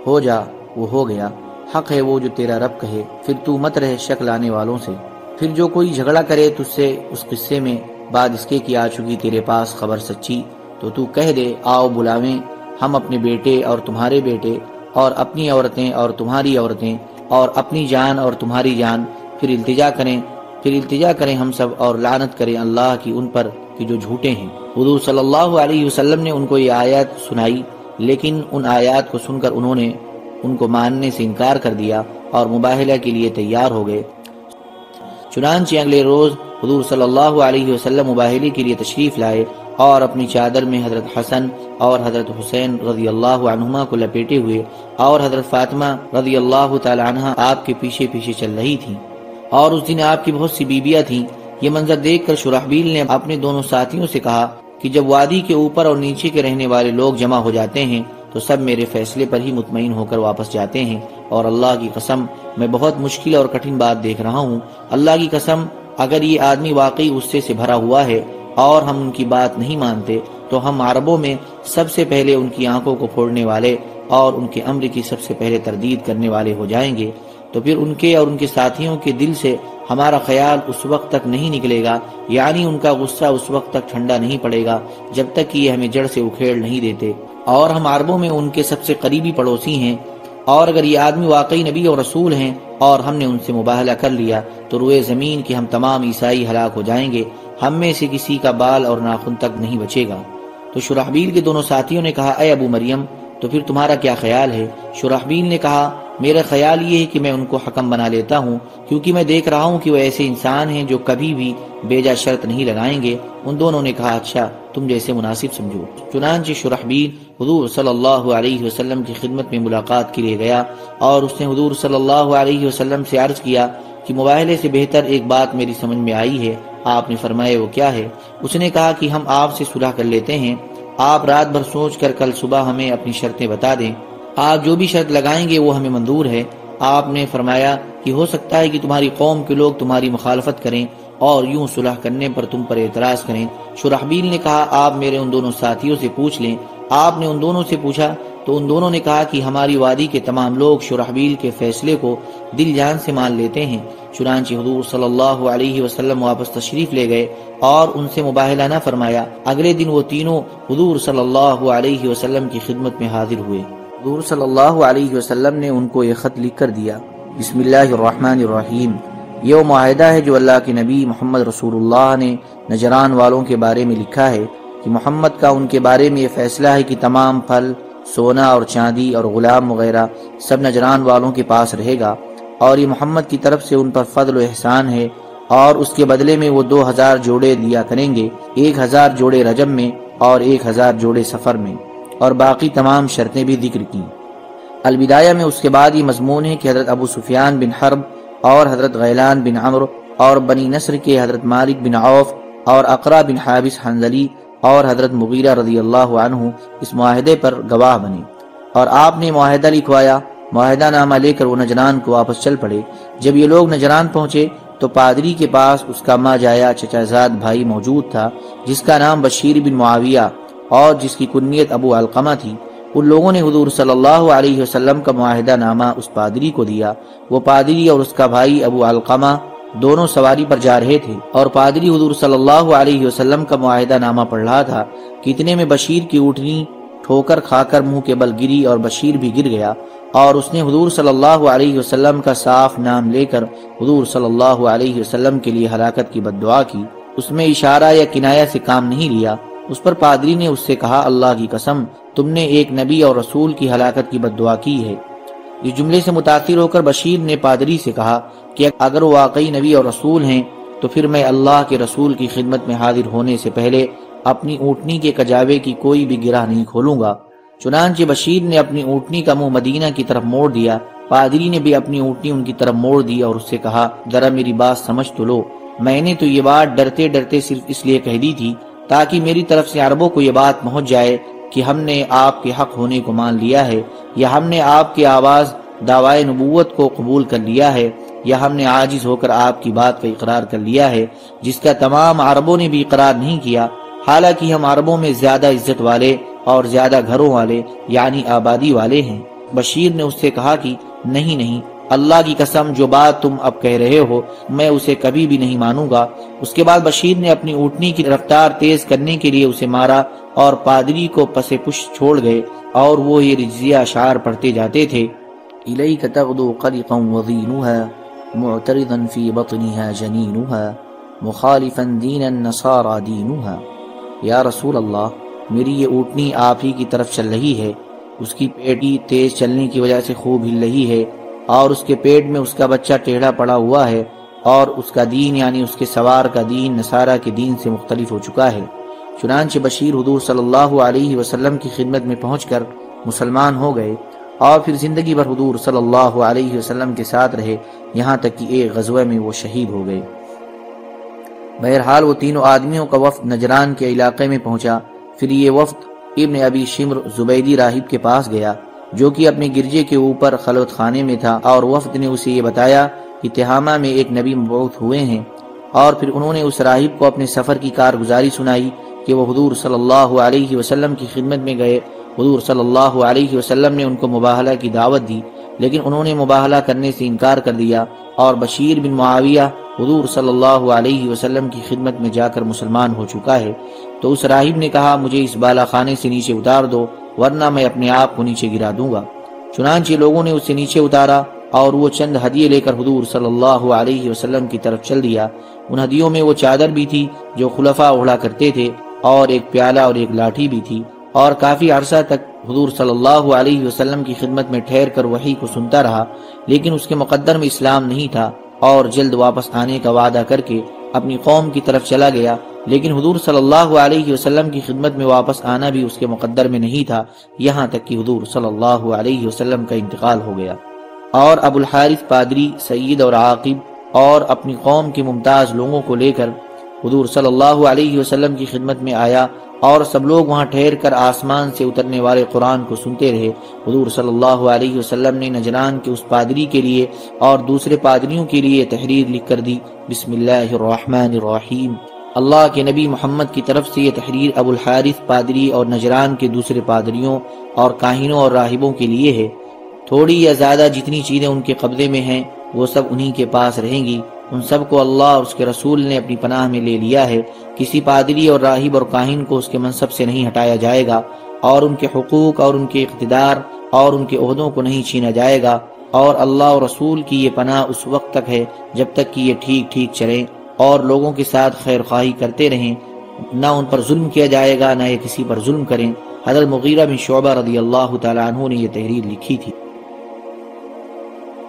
ہو جا، وہ ہو گیا۔ حق ہے وہ جو تیرا رب کہے، پھر تو مت رہے شک لانے والوں سے۔ پھر جو کوئی جھگڑا کرے تجھ سے اس قصے میں، بعد اس کے کی آ چکی تیرے پاس خبر سچی، تو تو کہہ دے، آؤ بلاویں، ہم اپنے بیٹے اور تمہارے بیٹے اور اپنی عورتیں اور تمہاری عورتیں اور اپنی جان اور تمہاری جان پھر التجا کریں، پھر التجا کریں ہم سب اور لعنت کریں اللہ کی ان پر کہ جو جھوٹے ہیں۔ حضور صلی اللہ علیہ وسلم نے ان کو یہ آیات سنائی، لیکن ان آیات کو سن کر انہوں نے ان کو ماننے سے انکار کر دیا اور مباہلہ کے لیے تیار ہو گئے۔ چنانچہ اگلے روز حضور صلی اللہ علیہ وسلم مباہلی کے لیے تشریف لائے اور اپنی چادر میں حضرت حسن اور حضرت حسین رضی اللہ عنہما کو لپیٹے ہوئے اور حضرت فاطمہ رضی اللہ تعالی عنہ آپ کے پیچھے پیچھے چل رہی تھی۔ اور اس دن آپ کی بہت سی بیبیاں تھیں۔ یہ منظر دیکھ کر شرحبیل نے اپنے دونوں ساتھیوں سے کہا کہ جب وادی کے اوپر اور نیچے کے رہنے والے لوگ جمع ہو جاتے ہیں تو سب میرے فیصلے پر ہی مطمئن ہو کر واپس جاتے ہیں۔ اور اللہ کی قسم، میں بہت مشکل اور کٹھن بات دیکھ رہا ہوں۔ اللہ کی قسم، اگر یہ آدمی واقعی غصے سے بھرا ہوا ہے اور ہم ان کی بات نہیں مانتے، تو ہم عربوں میں سب سے پہلے ان کی آنکھوں کو پھوڑنے والے اور ان کے امر کی سب سے پہلے تردید کرنے والے ہو جائیں گے۔ تو پھر ان کے اور ان کے ساتھیوں کے دل سے ہمارا خیال اس وقت تک نہیں نکلے گا یعنی ان کا غصہ اس وقت تک ٹھنڈا نہیں پڑے گا جب تک کہ یہ ہمیں جڑ سے اکھیڑ نہیں دیتے۔ اور ہم عربوں میں ان کے سب سے قریبی پڑوسی ہیں۔ اور اگر یہ آدمی واقعی نبی اور رسول ہیں اور ہم نے ان سے مباہلہ کر لیا، تو روئے زمین کے ہم تمام عیسائی ہلاک ہو جائیں گے۔ ہم میں سے کسی کا بال اور ناخن تک نہیں بچے گا۔ تو شرحبیل کے دونوں ساتھیوں نے کہا، اے ابو مریم، تو پھر تمہارا کیا خیال ہے؟ شرحبیل نے کہا، میرا خیال یہ ہے کہ میں ان کو حکم بنا لیتا ہوں، کیونکہ میں دیکھ رہا ہوں کہ وہ ایسے انسان ہیں جو کبھی بھی بیجا شرط نہیں لگائیں گے۔ ان دونوں نے کہا اچھا تم جیسے مناسب سمجھو۔ چنانچہ شرحبیل حضور صلی اللہ علیہ وسلم کی خدمت میں ملاقات کے لیے گیا اور اس نے حضور صلی اللہ علیہ وسلم سے عرض کیا کہ مباہلے سے بہتر ایک بات میری سمجھ میں آئی ہے۔ آپ نے فرمایا، وہ کیا ہے؟ اس نے کہا کہ ہم آپ سے صلح کر لیتے ہیں۔ آپ رات بھر سوچ کر کل صبح ہمیں اپنی شرطیں بتا دیں۔ آپ جو بھی شرط لگائیں گے، وہ ہمیں منظور ہے۔ آپ نے فرمایا کہ ہو سکتا ہے کہ تمہاری قوم کے لوگ تمہاری مخالفت کریں اور یوں صلح کرنے پر تم پر اعتراض کریں۔ شرحبیل نے کہا، آپ میرے ان دونوں ساتھیوں سے پوچھ لیں۔ آپ نے ان دونوں سے پوچھا تو ان دونوں نے کہا کہ ہماری وادی کے تمام لوگ شرحبیل کے فیصلے کو دل جان سے مان لیتے ہیں۔ چنانچہ حضور صلی اللہ علیہ وسلم واپس تشریف لے گئے اور ان سے مباہلہ نہ فرمایا۔ اگلے دن وہ تینوں حضور صلی اللہ علیہ وسلم کی خدمت میں حاضر ہوئے۔ حضور صلی اللہ علیہ وسلم نے ان کو یہ خط لکھ کر دیا۔ بسم اللہ الرحمن الرحیم۔ یہ وہ معاہدہ ہے جو اللہ کے نبی محمد رسول اللہ نے نجران والوں کے بارے میں لکھا ہے کہ محمد کا ان کے بارے میں یہ فیصلہ ہے کہ تمام پھل سونا اور چاندی اور غلام وغیرہ سب نجران والوں کے پاس رہے گا اور یہ محمد کی طرف سے ان پر فضل و احسان ہے اور اس کے بدلے میں وہ دو ہزار جوڑے دیا کریں گے، ایک ہزار جوڑے رجب میں اور ایک ہزار جوڑے سفر میں، اور باقی تمام شرطیں بھی ذکر کی البدایہ میں اس کے بعد یہ مضمون ہے کہ حضرت ابو سفیان بن حرب اور حضرت غیلان بن عمر اور بنی نصر کے حضرت مالک بن عوف اور اقرا بن حابس حنزلی اور حضرت مغیرہ رضی اللہ عنہ اس معاہدے پر گواہ بنے اور آپ نے معاہدہ لکھوایا، معاہدہ نامہ لے کر وہ نجران کو واپس چل پڑے۔ جب یہ لوگ نجران پہنچے تو پادری کے پاس اس کا ماں جایا چچا زاد بھائی موجود تھا، جس کا نام بشیر بن معاویہ اور جس کی کنیت ابو علقمہ تھی۔ ان لوگوں نے حضور صلی اللہ علیہ وسلم کا معاہدہ نامہ اس پادری کو دیا۔ وہ پادری اور اس کا بھائی ابو علقمہ دونوں سواری پر جا رہے تھے اور پادری حضور صلی اللہ علیہ وسلم کا معاہدہ نامہ پڑھ رہا تھا۔ کتنے میں بشیر کی اٹھنی ٹھوکر کھا کر منہ کے بل گری اور بشیر بھی گر گیا اور اس نے حضور صلی اللہ علیہ وسلم کا صاف نام لے کر حضور صلی اللہ علیہ وسلم کے لیے ہلاکت کی بد دعا کی۔ اس میں اشارہ یا کنایا سے کام نہیں لیا۔ اس پر پادری نے اس سے کہا، اللہ کی قسم، تم نے ایک نبی اور رسول کی ہلاکت کی بد دعا کی ہے۔ اس جملے سے متاثر ہو کر بشیر نے پادری سے کہا کہ اگر وہ واقعی نبی اور رسول ہیں، تو پھر میں اللہ کے رسول کی خدمت میں حاضر ہونے سے پہلے اپنی اونٹنی کے کجاوے کی کوئی بھی گرہ نہیں کھولوں گا۔ چنانچہ بشیر نے اپنی اونٹنی کا منہ مدینہ کی طرف موڑ دیا۔ پادری نے بھی اپنی اونٹنی ان کی طرف موڑ دی اور اس سے کہا، ذرا میری بات سمجھ تو لو۔ میں نے تو یہ بات ڈرتے ڈرتے صرف اس لیے کہہ دی تھی تاکہ میری طرف سے عربوں کو یہ بات پہنچ جائے کہ ہم نے آپ کے حق ہونے کو مان لیا ہے یا ہم نے آپ کی آواز دعوائے نبوت کو قبول کر لیا ہے۔ یا ہم نے عاجز ہو کر آپ کی بات کا اقرار کر لیا ہے، جس کا تمام عربوں نے بھی اقرار نہیں کیا، حالانکہ ہم عربوں میں زیادہ عزت والے اور زیادہ گھروں والے یعنی آبادی والے ہیں۔ بشیر نے اس سے کہا کہ، نہیں نہیں، اللہ کی قسم، جو بات تم اب کہہ رہے ہو، میں اسے کبھی بھی نہیں مانوں گا۔ اس کے بعد بشیر نے اپنی اونٹنی کی رفتار تیز کرنے کے لیے اسے مارا اور پادری کو پسے پش چھوڑ گئے اور وہ یہ رجزیہ اشعار پڑھتے جاتے تھے۔ إليك تغدو قلقا وضينها معترضا في بطنها جنينها، مخالفا دين النصارى دينها۔ یا رسول اللہ، میری یہ اوٹنی آپ ہی کی طرف چل رہی ہے۔ اس کی پیٹی تیز چلنے کی وجہ سے خوب ہل رہی ہے۔ اور اس کے پیٹ میں اس کا بچہ ٹیڑھا پڑا ہوا ہے۔ اور اس کا دین یعنی اس کے سوار کا دین، نصارہ کے دین سے مختلف ہو چکا ہے۔ چنانچہ بشیر حضور صلی اللہ علیہ وسلم کی خدمت میں پہنچ کر مسلمان ہو گئے۔ اور پھر زندگی بھر حضور صلی اللہ علیہ وسلم کے ساتھ رہے، یہاں تک کہ ایک غزوہ میں وہ شہید ہو گئے۔ بہرحال وہ تینوں آدمیوں کا وفد نجران کے علاقے میں پہنچا۔ پھر یہ وفد ابن ابی شمر زبیدی راہب کے پاس گیا، جو کہ اپنے گرجے کے اوپر خلوت خانے میں تھا۔ اور وفد نے اسے یہ بتایا کہ تہامہ میں ایک نبی مبعوث ہوئے ہیں۔ اور پھر انہوں نے اس راہب کو اپنے سفر کی کارگزاری سنائی کہ وہ حضور صلی اللہ علیہ وسلم کی خدمت میں گئے۔ حضور صلی اللہ علیہ وسلم نے ان کو مباہلہ کی دعوت دی، لیکن انہوں نے مباہلہ کرنے سے انکار کر دیا اور بشیر بن معاویہ حضور صلی اللہ علیہ وسلم کی خدمت میں جا کر مسلمان ہو چکا ہے۔ تو اس راہب نے کہا، مجھے اس بالا خانے سے نیچے اتار دو، ورنہ میں اپنے آپ کو نیچے گرا دوں گا۔ چنانچہ لوگوں نے اسے نیچے اتارا اور وہ چند ہدیے لے کر حضور صلی اللہ علیہ وسلم کی طرف چل دیا۔ ان ہدیوں میں وہ چادر بھی تھی جو خلفہ اڑا کرتے تھے اور ایک پیالہ اور ایک لاٹھی بھی تھی۔ اور کافی عرصہ تک حضور صلی اللہ علیہ وسلم کی خدمت میں ٹھہر کر وہی کو سنتا رہا، لیکن اس کے مقدر میں اسلام نہیں تھا اور جلد واپس آنے کا وعدہ کر کے اپنی قوم کی طرف چلا گیا، لیکن حضور صلی اللہ علیہ وسلم کی خدمت میں واپس آنا بھی اس کے مقدر میں نہیں تھا، یہاں تک کہ حضور صلی اللہ علیہ وسلم کا انتقال ہو گیا۔ اور ابو الحارث پادری، سید اور عاقب اور اپنی قوم کے ممتاز لوگوں کو لے کر حضور صلی اللہ علیہ وسلم کی خدمت میں آیا۔ اور سب لوگ وہاں ٹھہر کر آسمان سے اترنے والے قرآن کو سنتے رہے۔ حضور صلی اللہ علیہ وسلم نے نجران کے اس پادری کے لیے اور دوسرے پادریوں کے لیے تحریر لکھ کر دی۔ بسم اللہ الرحمن الرحیم۔ اللہ کے نبی محمد کی طرف سے یہ تحریر ابو الحارث پادری اور نجران کے دوسرے پادریوں اور کاہنوں اور راہبوں کے لیے ہے۔ تھوڑی یا زیادہ جتنی چیزیں ان کے قبضے میں ہیں، وہ سب انہی کے پاس رہیں گی۔ ان سب کو اللہ اور اس کے رسول نے اپنی پناہ میں لے لیا ہے۔ کسی پادری اور راہب اور کاہن کو اس کے منصب سے نہیں ہٹایا جائے گا اور ان کے حقوق اور ان کے اقتدار اور ان کے عہدوں کو نہیں چھینا جائے گا۔ اور اللہ اور رسول کی یہ پناہ اس وقت تک ہے جب تک کہ یہ ٹھیک ٹھیک چلیں اور لوگوں کے ساتھ خیر خواہی کرتے رہیں۔ نہ ان پر ظلم کیا جائے گا، نہ یہ کسی پر ظلم کریں۔ حضرت مغیرہ بن شعبہ رضی اللہ تعالیٰ عنہ نے یہ تحریر لکھی تھی۔